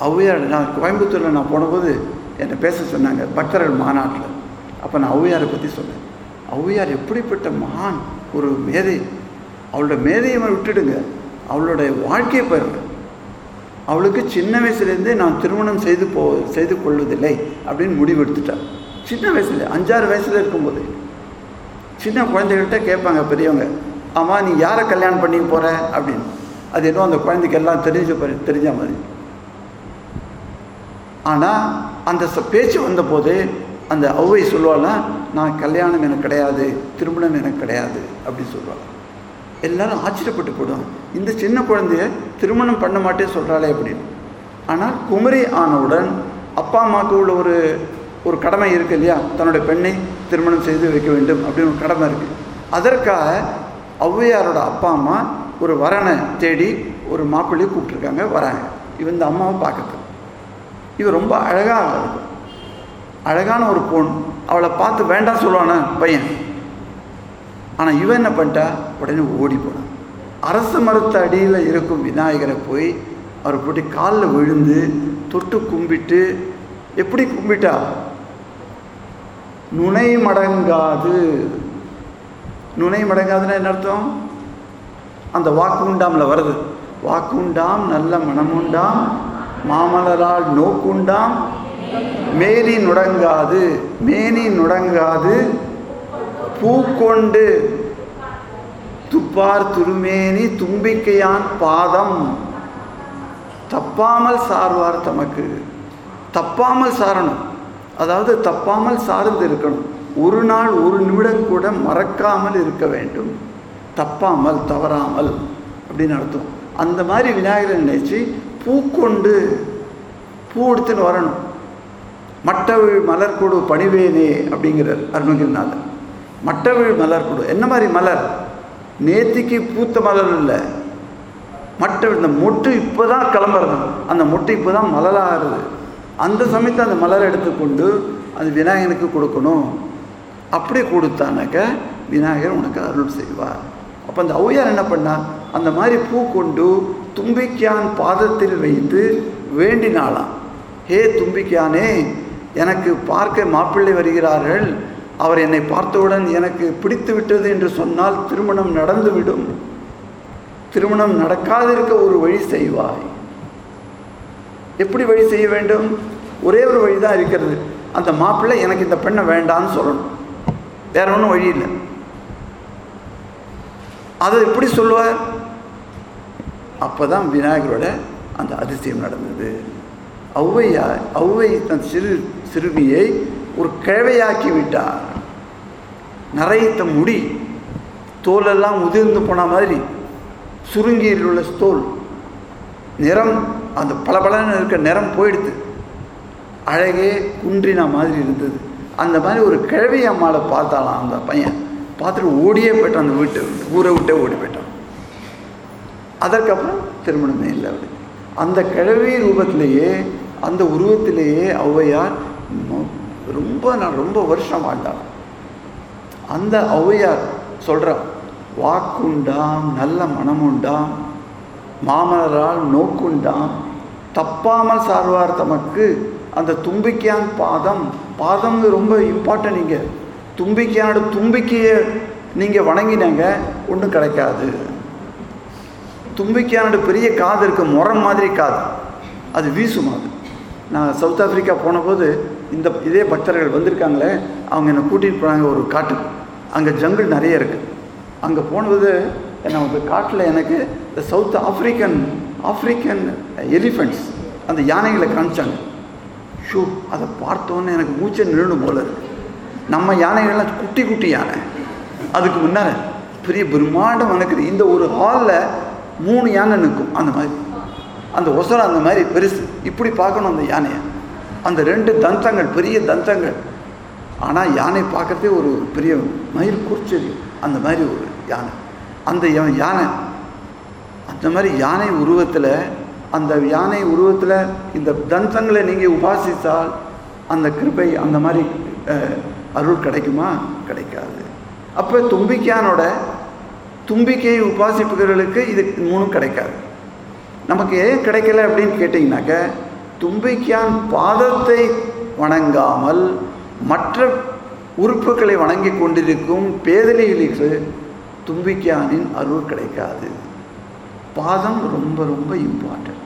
ஔவையார் நான் கோயம்புத்தூரில் நான் போனபோது என்னை பேச சொன்னாங்க பக்தர்கள் மாநாட்டில். அப்போ நான் ஔவையாரை பற்றி சொன்னேன். ஔவையார் எப்படிப்பட்ட மகான் ஒரு மேதை. அவளோட மேதையை விட்டுடுங்க. அவளுடைய வாழ்க்கையை பாருங்க. அவளுக்கு சின்ன வயசுலேருந்தே நான் திருமணம் செய்து போ செய்து கொள்வதில்லை அப்படின்னு முடிவெடுத்துட்டாள் சின்ன வயசுல அஞ்சாறு வயசில் இருக்கும்போது. சின்ன குழந்தைகள்கிட்ட கேட்பாங்க பெரியவங்க ஆமாம் நீ யாரை கல்யாணம் பண்ணி போகிற அப்படின்னு. அது என்னவோ அந்த குழந்தைக்கு எல்லாம் தெரிஞ்ச தெரிஞ்ச மாதிரி. ஆனால் அந்த பேச்சு வந்தபோது அந்த ஔவை சொல்லுவாள்லாம் நான் கல்யாணம் எனக்கு கிடையாது திருமணம் எனக்கு கிடையாது அப்படின்னு சொல்லுவாள். எல்லாரும் ஆச்சரியப்பட்டு போடும் இந்த சின்ன குழந்தைய திருமணம் பண்ண மாட்டேன் சொல்கிறாளே அப்படின்னு. ஆனால் குமரி ஆனவுடன் அப்பா அம்மாவுக்கு உள்ள ஒரு ஒரு கடமை இருக்கு இல்லையா? தன்னுடைய பெண்ணை திருமணம் செய்து வைக்க வேண்டும் அப்படின்னு ஒரு கடமை இருக்குது அதற்காக ஔவையாரோட அப்பா அம்மா ஒரு வரனை தேடி ஒரு மாப்பிள்ளையை கூப்பிட்ருக்காங்க வராங்க. இவன் இந்த அம்மாவை பார்க்கறது. இவன் ரொம்ப அழகாக இருக்கும். அழகான ஒரு பொண் அவளை பார்த்து வேண்டாம் சொல்லுவானா? பையன். ஆனால் இவன் என்ன பண்ணிட்டா? உடனே ஓடி போனான். அரசு மரத்து அடியில் இருக்கும் விநாயகரை போய் அவரை போட்டு காலில் விழுந்து தொட்டு கும்பிட்டு எப்படி கும்பிட்டா? நுனை மடங்காது நுனை மடங்காதுன்னா என்ன அர்த்தம்? அந்த வாக்குண்டாமில் வருது. வாக்குண்டாம் நல்ல மனமுண்டாம் மாமலரால் நோக்குண்டாம் மேனி நுடங்காது. மேனி நுடங்காது பூக்கொண்டு துப்பார் துருமேனி தும்பிக்கையான் பாதம். தப்பாமல் சார்வார் தமக்கு. தப்பாமல் சாரணும். அதாவது தப்பாமல் சார்ந்து இருக்கணும். ஒரு நாள் ஒரு நிமிடம் கூட மறக்காமல் இருக்க வேண்டும். தப்பாமல் தவறாமல் அப்படின்னு அர்த்தம். அந்த மாதிரி விநாயகரை நினைச்சு பூக்கொண்டு பூ எடுத்துன்னு வரணும். மட்டவிழ் மலர்கொடு பணிவேனே அப்படிங்கிறார் அருணகிரிநாதர். மட்டவிழ் மலர்கொடு என்ன மாதிரி மலர்? நேத்திக்கு பூத்த மலர் இல்லை. மட்ட இந்த மொட்டு இப்போ தான் கிளம்புறது. அந்த மொட்டு இப்போ தான் மலராகிறது அந்த சமயத்தை அந்த மலரை எடுத்துக்கொண்டு அது விநாயகனுக்கு கொடுக்கணும். அப்படி கொடுத்தானாக்க விநாயகர் உனக்கு அருள் செய்வார். அப்போ அந்த ஔயார் என்ன பண்ணா அந்த மாதிரி பூ கொண்டு தும்பிக்கியான் பாதத்தில் வைத்து வேண்டினாளாம். ஹே தும்பிக்கியானே எனக்கு பார்க்க மாப்பிள்ளை வருகிறார்கள். அவர் என்னை பார்த்தவுடன் எனக்கு பிடித்து விட்டது என்று சொன்னால் திருமணம் நடந்துவிடும். திருமணம் நடக்காதிருக்க ஒரு வழி செய்வாய். எப்படி வழி செய்ய வேண்டும்? ஒரே ஒரு வழி தான் இருக்கிறது. அந்த மாப்பிள்ளை எனக்கு இந்த பெண்ணை வேண்டான்னு சொல்லணும். வேற ஒன்றும் வழி இல்லை. அதை எப்படி சொல்லுவார்? அப்பதான் விநாயகரோட அந்த அதிசயம் நடந்தது. ஔவையா ஔவை தன் சிறு சிறுமியை ஒரு கிழவையாக்கி விட்டார். நரைத்த முடி தோலெல்லாம் உதிர்ந்து போன மாதிரி சுருங்கியில் உள்ள தோல் நிறம் அந்த பளபளன்னு இருக்க நிறம் போயிடுது. அழகே குன்றின மாதிரி இருந்தது. அந்த மாதிரி ஒரு கிழவி அம்மாவை பார்த்தாலாம் அந்த பையன். பார்த்துட்டு ஓடியே போயிட்டான் அந்த வீட்டை ஊரை விட்டே ஓடி போயிட்டான். அதற்கப்புறம் திருமணமே இல்லை அவர் அந்த கிழவி ரூபத்திலேயே அந்த உருவத்திலேயே ஔவையார் ரொம்ப நான் ரொம்ப வருஷம் வாழ்ந்தாள் அந்த ஔவையார் சொல்கிறார் வாக்குண்டாம் நல்ல மனமுண்டாம் மாமலரால் நோக்குண்டாம் தப்பாமல் சார்வார் தமக்கு அந்த தும்பிக்கையான் பாதம். பாதம் ரொம்ப இம்பார்ட்டன்ட் இங்கே தும்பிக்கையானோட தும்பிக்கையை நீங்கள் வணங்கினாங்க ஒன்றும் கிடைக்காது. தும்பிக்கையானோட பெரிய காது இருக்க முரம் மாதிரி காது. அது வீசும் அது. நான் சவுத் ஆஃப்ரிக்கா போனபோது இந்த இதே பக்தர்கள் வந்திருக்காங்களே அவங்க என்னை கூட்டிகிட்டு போனாங்க ஒரு காட்டுக்கு அங்கே ஜங்கிள் நிறைய இருக்குது அங்கே போனது என்ன அந்த காட்டில் எனக்கு இந்த சவுத் ஆஃப்ரிக்கன் ஆப்ரிக்கன் எலிஃபெண்ட்ஸ் அந்த யானைகளை காமிச்சாங்க. ஷூ அதை பார்த்தோன்னே எனக்கு மூச்சை நின்று போல இருக்கு. நம்ம யானைகள்லாம் குட்டி குட்டி யானை. அதுக்கு முன்னால் பெரிய பிரம்மாண்டம் நடக்குது. இந்த ஒரு ஹாலில் மூணு யானை நிற்கும். அந்த மாதிரி. அந்த ஒசரம் அந்த மாதிரி பெருசு. இப்படி பார்க்கணும் அந்த யானையை. அந்த ரெண்டு தந்தங்கள் பெரிய தந்தங்கள். ஆனால் யானை பார்க்கறதே ஒரு பெரிய மயில் குறிச்சது அந்த மாதிரி ஒரு யானை. அந்த யா- யானை அந்த மாதிரி யானை உருவத்தில் அந்த யானை உருவத்தில் இந்த தந்தங்களை நீங்கள் உபாசித்தால் அந்த கிருபை அந்த மாதிரி அருள் கிடைக்குமா? கிடைக்காது. அப்போ தும்பிக்கையானோட தும்பிக்கையை உபாசிப்புகளுக்கு இது மூணும் கிடைக்காது. நமக்கு ஏன் கிடைக்கல அப்படின்னு கேட்டிங்கனாக்க தும்பிக்கையான் பாதத்தை வணங்காமல் மற்ற உறுப்புகளை வணங்கி கொண்டிருக்கும் பேதலிகளுக்கு தும்பிக்கையானின் அருள் கிடைக்காது. பாதம் ரொம்ப ரொம்ப இம்பார்ட்டண்ட்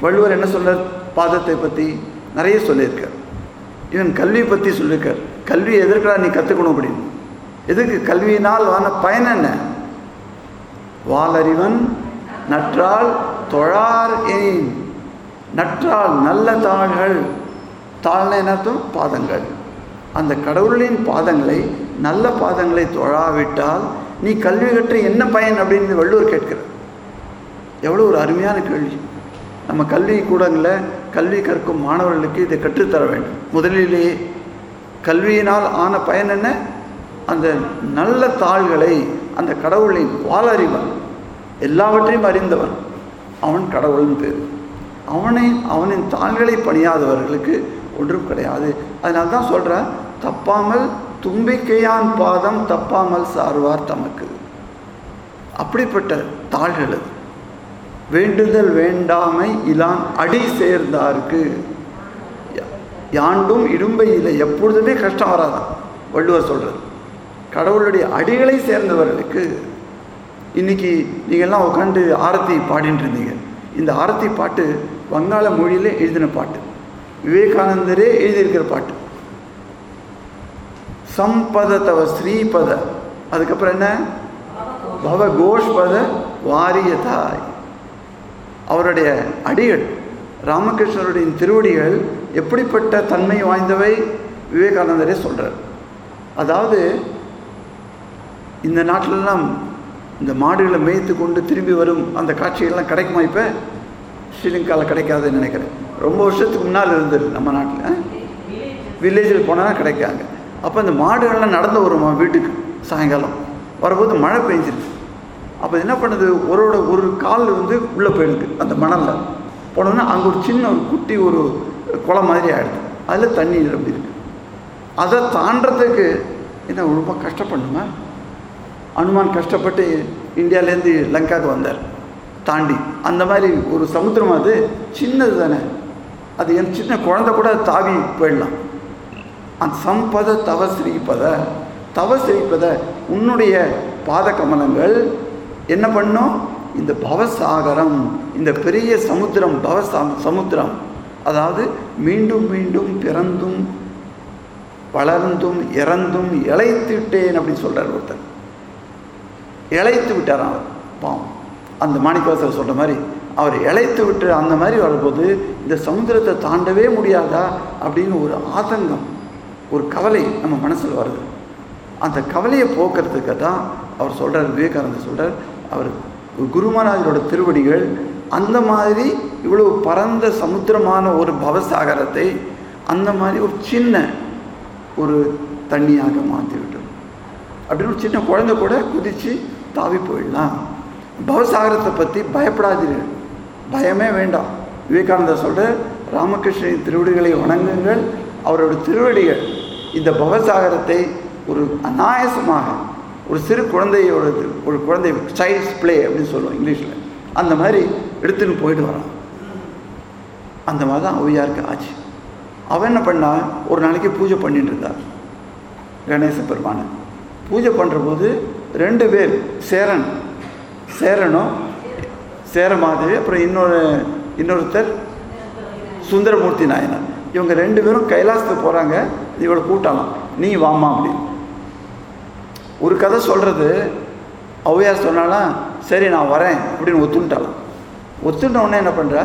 வள்ளுவர் என்ன சொல்றார்? பாதத்தை பற்றி நிறைய சொல்லியிருக்கார். இவன் கல்வி பற்றி சொல்லியிருக்கார். கல்வி எதற்கடா நீ கற்றுக்கணும் அப்படின்னு? எதுக்கு? கல்வியினால் ஆன பயன் என்ன? வாலறிவன் நற்றால் தொழார் ஏன்? நற்றால் நல்ல தாள்கள். தாழ்ன அர்த்தம்? பாதங்கள். அந்த கடவுளின் பாதங்களை நல்ல பாதங்களை தொழாவிட்டால் நீ கல்வி கற்று என்ன பயன் அப்படின்னு வள்ளுவர் கேட்கிறார். எவ்வளோ ஒரு அருமையான கேள்வி. நம்ம கல்வி கூடங்களில் கல்வி கற்கும் மாணவர்களுக்கு இதை கற்றுத்தர வேண்டும். முதலிலேயே கல்வியினால் ஆன பயன் என்ன? அந்த நல்ல தாள்களை அந்த கடவுளின் வாலறிவன். எல்லாவற்றையும் அறிந்தவன். அவன் கடவுளின் பேர். அவனை அவனின் தாள்களை பணியாதவர்களுக்கு ஒன்றும் கிடையாது. அதனால தான் சொல்கிறேன் தப்பாமல் தும்பிக்கையான் பாதம் தப்பாமல் சார்வார் தமக்கு. அப்படிப்பட்ட தாள்கள் அது. வேண்டுதல் வேண்டாமை இலான் அடி சேர்ந்தார்க்கு. யாண்டும் இடும்பையில் எப்பொழுதுமே கஷ்டம் வராதான் வள்ளுவர் சொல்கிறது கடவுளுடைய அடிகளை சேர்ந்தவர்களுக்கு இன்னைக்கு நீங்கள்லாம் உட்காந்து ஆரத்தி பாடிட்டு இருந்தீங்க. இந்த ஆரத்தி பாட்டு வங்காள மொழியில் எழுதின பாட்டு. விவேகானந்தரே எழுதியிருக்கிற பாட்டு. சம்பத தவ ஸ்ரீபத. அதுக்கப்புறம் என்ன? பவ கோஷ்பத வாரியதாய் அவருடைய அடிகள் ராமகிருஷ்ணருடைய திருவடிகள் எப்படிப்பட்ட தன்மை வாய்ந்தவை? விவேகானந்தரே சொல்கிறார் அதாவது இந்த நாட்டிலெல்லாம் இந்த மாடுகளை மேய்த்து கொண்டு திரும்பி வரும் அந்த காட்சிகள்லாம் கிடைக்குமா இப்போ? ஸ்ரீலங்காவில் கிடைக்காதுன்னு நினைக்கிறேன். ரொம்ப வருஷத்துக்கு முன்னால் இருந்தது நம்ம நாட்டில் வில்லேஜில் போனால் கிடைக்காங்க. அப்போ இந்த மாடுகள்லாம் நடந்து வருமா வீட்டுக்கு? சாயங்காலம். வரும்போது மழை பெஞ்சிருக்கு அப்போ என்ன பண்ணுது? ஒரோட ஒரு கால் வந்து உள்ளே போயிடுது அந்த மணலில். போனோன்னா அங்கே ஒரு சின்ன ஒரு குட்டி ஒரு குளம் மாதிரி ஆகிடுது அதில் தண்ணி நிரம்பி இருக்கு. அதை தாண்டதுக்கு என்ன ரொம்ப கஷ்டப்படணுமா? அனுமான் கஷ்டப்பட்டு இந்தியாவிலேருந்து லங்காவுக்கு வந்தார். தாண்டி. அந்த மாதிரி ஒரு சமுத்திரம் அது சின்னது தானே. அது என் சின்ன குழந்தை கூட தாவி போயிடலாம். அந்த சம்பத தவ தவசிரிப்பத தவ உன்னுடைய பாத கமலங்கள் என்ன பண்ணும்? இந்த பவசாகரம் இந்த பெரிய சமுத்திரம் பவ சமுத்திரம். அதாவது மீண்டும் மீண்டும் பிறந்தும் வளர்ந்தும் இறந்தும் இழைத்துட்டேன் அப்படின்னு சொல்கிறார் ஒருத்தர். இழைத்து விட்டாராம் அவர். பாவம். அந்த மாணிக்கவாசர் சொல்கிற மாதிரி அவர் இழைத்து விட்டு அந்த மாதிரி வரும்போது இந்த சமுத்திரத்தை தாண்டவே முடியாதா அப்படின்னு ஒரு ஆதங்கம். ஒரு கவலை நம்ம மனசில் வருது. அந்த கவலையை போக்குறதுக்கு தான் அவர் சொல்கிறார் விவேகானந்தர் சொல்கிறார் அவர் குருமராஜரோட திருவடிகள் அந்த மாதிரி இவ்வளவு பரந்த சமுத்திரமான ஒரு பவசாகரத்தை அந்த மாதிரி ஒரு சின்ன ஒரு தண்ணியாக மாற்றி அப்படின்னு ஒரு சின்ன குழந்தை கூட குதித்து தாவி போயிடலாம். பவசாகரத்தை பற்றி பயப்படாதீர்கள். பயமே வேண்டாம். விவேகானந்தர் சொல்கிற ராமகிருஷ்ணன் திருவடிகளை வணங்குங்கள் அவரோட திருவடிகள் இந்த பவசாகரத்தை ஒரு அநாயசமாக ஒரு சிறு குழந்தையோட ஒரு குழந்தை சைல்ட்ஸ் ப்ளே அப்படின்னு சொல்லுவோம் இங்கிலீஷில். அந்த மாதிரி எடுத்துன்னு போயிட்டு வரான். அந்த மாதிரி தான் ஔவையாருக்கு ஆச்சு. அவன் என்ன பண்ணா ஒரு நாளைக்கு பூஜை பண்ணிட்டு இருந்தார். கணேச பெருமானை. பூஜை பண்ணுற போது ரெண்டு பேர் சேரன் சேரனும் சேரமாதேவி அப்புறம் இன்னொரு இன்னொருத்தர் சுந்தரமூர்த்தி நாயனார். இவங்க ரெண்டு பேரும் கைலாசத்துக்கு போகிறாங்க இவளை கூட்டலாம் நீ வாமா அப்படின்னு ஒரு கதை சொல்கிறது ஔவையார் சொன்னாலாம் சரி நான் வரேன் அப்படின்னு ஒத்துண்டாலாம் ஒத்துட்ட உடனே என்ன பண்ணுறா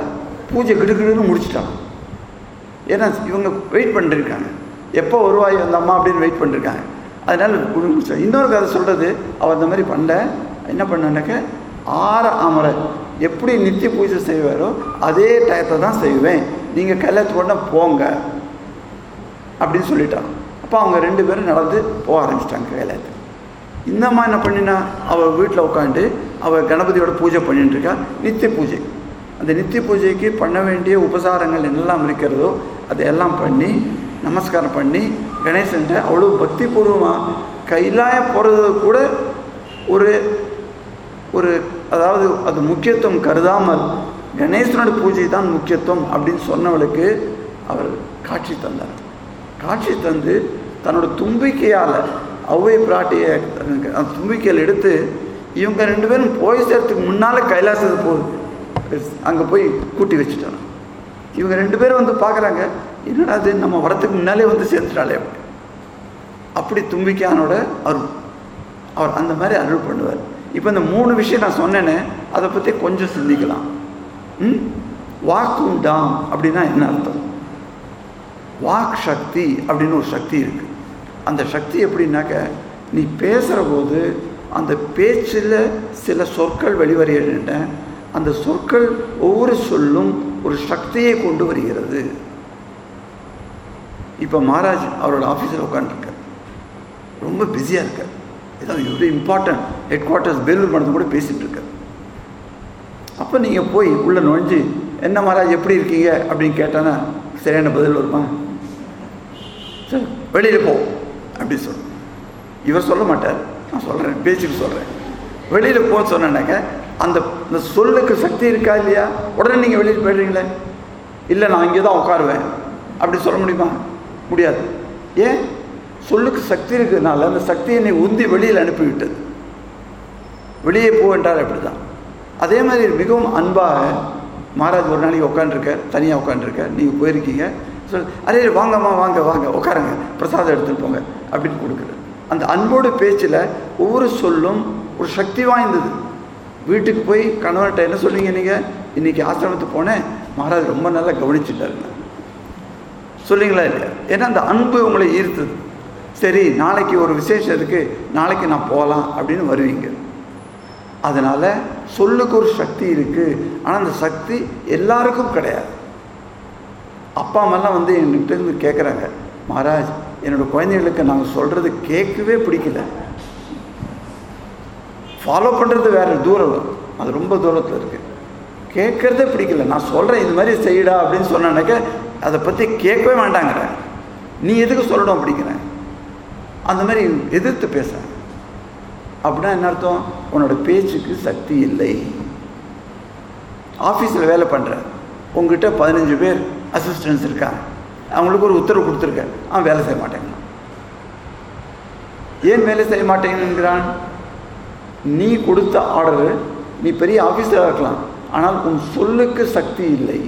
பூஜை கிடுகிடுன்னு முடிச்சிட்டான் ஏன்னா இவங்க வெயிட் பண்ணிருக்காங்க. எப்போ வருவாய் அந்த அம்மா அப்படின்னு வெயிட் பண்ணிருக்காங்க. அதனால் முடிச்சா இன்னொரு கதை சொல்கிறது அவள் அந்த மாதிரி பண்ணல என்ன பண்ணனாக்க ஆற அமர எப்படி நித்திய பூஜை செய்வாரோ அதே டயத்தை தான் செய்வேன். நீங்கள் கல்யாணத்து பண்ண போங்க. அப்படின்னு சொல்லிட்டான். அப்போ அவங்க ரெண்டு பேரும் நடந்து போக ஆரம்பிச்சிட்டாங்க கல்யாணத்துக்கு இந்த அம்மா என்ன பண்ணினா அவள் வீட்டில் உட்காந்து அவள் கணபதியோட பூஜை பண்ணிட்டு இருக்கா. நித்திய பூஜை. அந்த நித்திய பூஜைக்கு பண்ண வேண்டிய உபசாரங்கள் என்னெல்லாம் இருக்கிறதோ அதையெல்லாம் பண்ணி நமஸ்காரம் பண்ணி கணேசன்ட்ட அவ்வளோ பக்திபூர்வமாக கைலாய போகிறது கூட ஒரு ஒரு அதாவது அது முக்கியத்துவம் கருதாமல் கணேசனோட பூஜை தான் முக்கியத்துவம் அப்படின்னு சொன்னவளுக்கு அவர் காட்சி தந்தார். காட்சி தந்து தன்னோட தும்பிக்கையால் ஔவை பிராட்டியை அந்த தும்பிக்கையில் எடுத்து இவங்க ரெண்டு பேரும் போய் சேர்த்துக்கு முன்னால் கைலாசத்து போகுது அங்கே போய் கூட்டி வச்சுட்டாங்க. இவங்க ரெண்டு பேரும் வந்து பார்க்குறாங்க என்னடா அது நம்ம வரத்துக்கு முன்னாலே வந்து சேர்த்துட்டாளே அப்படி. அப்படி தும்பிக்கையானோட அருள். அவர் அந்த மாதிரி அருள் பண்ணுவார். இப்போ இந்த மூணு விஷயம் நான் சொன்னேனே அதை பற்றி கொஞ்சம் சிந்திக்கலாம். ம்? வாக்குண்டாம் அப்படின்னா என்ன அர்த்தம்? வாக் சக்தி அப்படின்னு ஒரு சக்தி இருக்குது அந்த சக்தி எப்படின்னாக்க நீ பேசுகிற போது அந்த பேச்சில் சில சொற்கள் வெளிவருகின்றன. அந்த சொற்கள் ஒவ்வொரு சொல்லும் ஒரு சக்தியை கொண்டு வருகிறது. இப்போ மகாராஜ் அவரோட ஆஃபீஸில் உட்காந்துருக்கார் ரொம்ப பிஸியாக இருக்கார். ஏதோ இவ்வளோ இம்பார்ட்டன்ட் ஹெட் குவார்ட்டர்ஸ் பேலூர் மடத்து கூட பேசிகிட்டு இருக்கார். அப்போ நீங்கள் போய் உள்ளே நுழைஞ்சு என்ன மகாராஜ் எப்படி இருக்கீங்க? அப்படின்னு கேட்டானா சரியான பதில் வருமா? சரி வெளியில் போ. அப்படி சொல்ல இவர் சொல்ல மாட்டார். நான் சொல்கிறேன் பேச்சுக்கு சொல்கிறேன் வெளியில் போக சொன்னேன்னாக்க அந்த இந்த சொல்லுக்கு சக்தி இருக்கா இல்லையா? உடனே நீங்கள் வெளியில் போயிடுறீங்களே. இல்லை நான் இங்கே தான் உட்காருவேன். அப்படி சொல்ல முடியுமா? முடியாது. ஏன்? சொல்லுக்கு சக்தி இருக்கிறதுனால அந்த சக்தியை நீ உந்தி வெளியில் அனுப்பிவிட்டது. வெளியே போவென்றார் அப்படி தான் அதே மாதிரி மிகவும் அன்பாக மகாராஜ் ஒரு நாளைக்கு உட்காந்துருக்கார் தனியாக உட்காந்துருக்கார் நீங்கள் போயிருக்கீங்க. சொல் அரே வாங்கம்மா வாங்க வாங்க உட்காருங்க பிரசாதம் எடுத்துகிட்டு போங்க அப்படின்னு கொடுக்குறது அந்த அன்போடு பேச்சில் ஒவ்வொரு சொல்லும் ஒரு சக்தி வாய்ந்தது. வீட்டுக்கு போய் கணவர்கிட்ட என்ன சொல்லுவீங்க நீங்கள் இன்றைக்கி ஆசிரமத்துக்கு போனேன் மகாராஜ் ரொம்ப நல்லா கவனிச்சுட்டாருங்க சொல்லுங்களா இல்லையா? ஏன்னா அந்த அன்பு உங்களை ஈர்த்தது. சரி நாளைக்கு ஒரு விசேஷம் இருக்குது நாளைக்கு நான் போகலாம் அப்படின்னு வருவீங்க. அதனால் சொல்லுக்கு ஒரு சக்தி இருக்குது ஆனால் அந்த சக்தி எல்லாருக்கும் கிடையாது. அப்பா அம்மாலாம் வந்து என்கிட்ட இருந்து கேட்குறாங்க மகாராஜ் என்னோடய குழந்தைகளுக்கு நாங்கள் சொல்கிறது கேட்கவே பிடிக்கல. ஃபாலோ பண்ணுறது வேறு தூரம் அது ரொம்ப தூரத்தில் இருக்குது கேட்குறதே பிடிக்கல. நான் சொல்கிறேன் இது மாதிரி செய்யடா அப்படின்னு சொன்னாக்க அதை பற்றி கேட்கவே மாட்டாங்கிறேன் நீ எதுக்கு சொல்லணும்? அப்படிங்கிறேன். அந்த மாதிரி எதிர்த்து பேசுகிறேன் அப்படின்னா என்ன அர்த்தம்? உன்னோட பேச்சுக்கு சக்தி இல்லை. ஆஃபீஸில் வேலை பண்ணுற உங்ககிட்ட பதினஞ்சு பேர் அசிஸ்டன்ஸ் இருக்காங்க அவங்களுக்கு ஒரு உத்தரவு கொடுத்துருக்கேன். அவன் வேலை செய்ய மாட்டேங்கிறான் ஏன் வேலை செய்ய மாட்டேங்கிறான் நீ கொடுத்த ஆர்டரு நீ பெரிய ஆஃபீஸராக இருக்கலாம். ஆனால் உன் சொல்லுக்கு சக்தி இல்லை.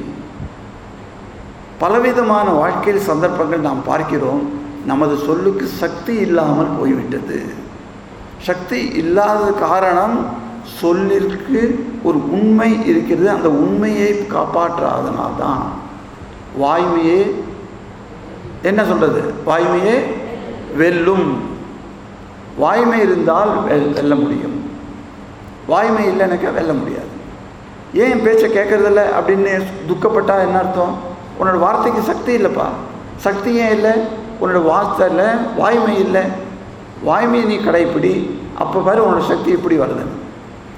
பலவிதமான வாழ்க்கையில் சந்தர்ப்பங்கள் நாம் பார்க்கிறோம். நமது சொல்லுக்கு சக்தி இல்லாமல் போய்விட்டது. சக்தி இல்லாத காரணம் சொல்லிற்கு ஒரு உண்மை இருக்கிறது. அந்த உண்மையை காப்பாற்றாதனால்தான் வாய்மையே என்ன சொல்றது? வாய்மையே வெல்லும். வாய்மை இருந்தால் வெல் வெல்ல முடியும். வாய்மை இல்லைனாக்கா வெல்ல முடியாது. ஏன் என் பேச்சை கேட்கறதில்ல அப்படின்னு துக்கப்பட்டா என்ன அர்த்தம்? உன்னோட வார்த்தைக்கு சக்தி இல்லைப்பா. சக்தி ஏன் இல்லை? உன்னோட வார்த்தை இல்லை வாய்மை இல்லை. வாய்மையை நீ கடைப்பிடி. அப்போ பாரு உன்னோட சக்தி எப்படி வருது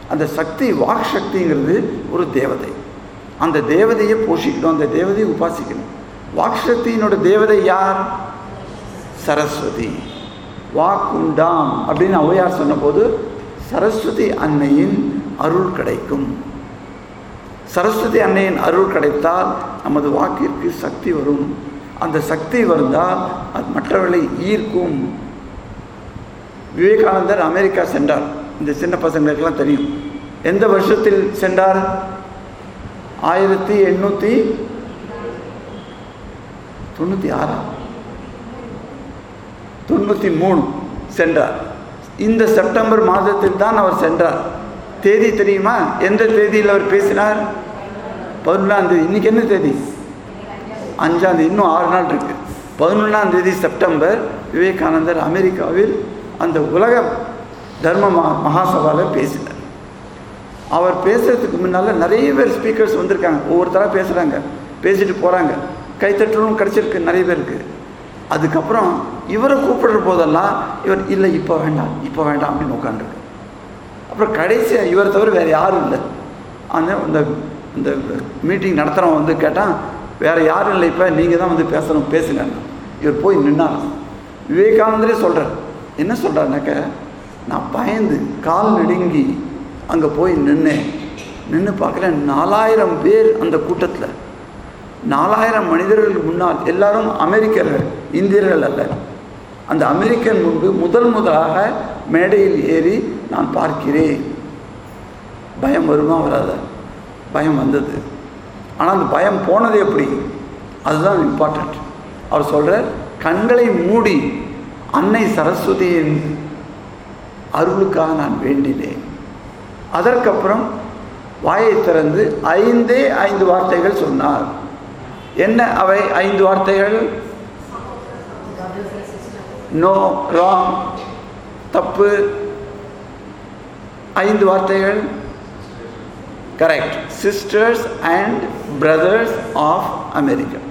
அந்த சக்தி வாக் சக்திங்கிறது ஒரு தேவதை. அந்த தேவதையை போஷிக்கணும் அந்த தேவதையை உபாசிக்கணும். வாக்ஷக்தியினோட தேவதை யார்? சரஸ்வதி. வாக்குண்டாம் அப்படின்னு ஔவையார் சொன்னபோது சரஸ்வதி அன்னையின் அருள் கிடைக்கும். சரஸ்வதி அன்னையின் அருள் கிடைத்தால் நமது வாக்கிற்கு சக்தி வரும். அந்த சக்தி வந்தால் அது மற்றவர்களை ஈர்க்கும். விவேகானந்தர் அமெரிக்கா சென்றார். இந்த சின்ன பசங்களுக்கெல்லாம் தெரியும். எந்த வருஷத்தில் சென்றார்? ஆயிரத்தி எண்ணூற்றி தொண்ணூற்றி ஆறா? தொண்ணூற்றி மூணு சென்றார். இந்த செப்டம்பர் மாதத்தில் தான் அவர் சென்றார். தேதி தெரியுமா? எந்த தேதியில் அவர் பேசினார்? பதினொன்றாம் தேதி. இன்றைக்கி என்ன தேதி? அஞ்சாம் தேதி. இன்னும் ஆறு நாள் இருக்கு. பதினொன்றாம் தேதி செப்டம்பர் விவேகானந்தர் அமெரிக்காவில் அந்த உலக தர்ம மகா மகாசபாவில் பேசினார். அவர் பேசுறதுக்கு முன்னால் நிறைய பேர் ஸ்பீக்கர்ஸ் வந்திருக்காங்க. ஒவ்வொருத்தராக பேசுகிறாங்க பேசிட்டு போகிறாங்க கைத்தட்டலும் கிடச்சிருக்கு நிறைய பேருக்கு அதுக்கப்புறம் இவரை கூப்பிடுற போதெல்லாம் இவர் இல்லை இப்போ வேண்டாம் இப்போ வேண்டாம் அப்படின்னு உட்காந்துருக்கு அப்புறம் கடைசியாக இவரை தவிர வேறு யாரும் இல்லை. அந்த இந்த இந்த மீட்டிங் நடத்துகிறவன் வந்து கேட்டால் வேறு யாரும் இல்லை இப்போ நீங்கள் தான் வந்து பேசணும் பேசுங்க. இவர் போய் நின்னார் விவேகானந்தரே சொல்கிறார் என்ன சொல்கிறாருனாக்க நான் பயந்து கால் நடுங்கி அங்கே போய் நின்று நின்று பார்க்குறேன் நாலாயிரம் பேர் அந்த கூட்டத்தில். நாலாயிரம் மனிதர்களுக்கு முன்னால் எல்லாரும் அமெரிக்கர்கள் இந்தியர்கள் அல்ல. அந்த அமெரிக்கன் முன்பு முதல் முதலாக மேடையில் ஏறி நான் பார்க்கிறேன். பயம் வருமா வராத? பயம் வந்தது. ஆனால் அந்த பயம் போனது எப்படி? அதுதான் இம்பார்ட்டண்ட் அவர் சொல்கிறார் கண்களை மூடி அன்னை சரஸ்வதியின் அருளுக்காக நான் வேண்டினேன். அதற்கப்புறம் வாயை திறந்து ஐந்தே ஐந்து வார்த்தைகள் சொன்னார். என்ன அவை ஐந்து வார்த்தைகள்? நோ ராங் தப்பு. ஐந்து வார்த்தைகள்? Correct. Sisters and brothers of America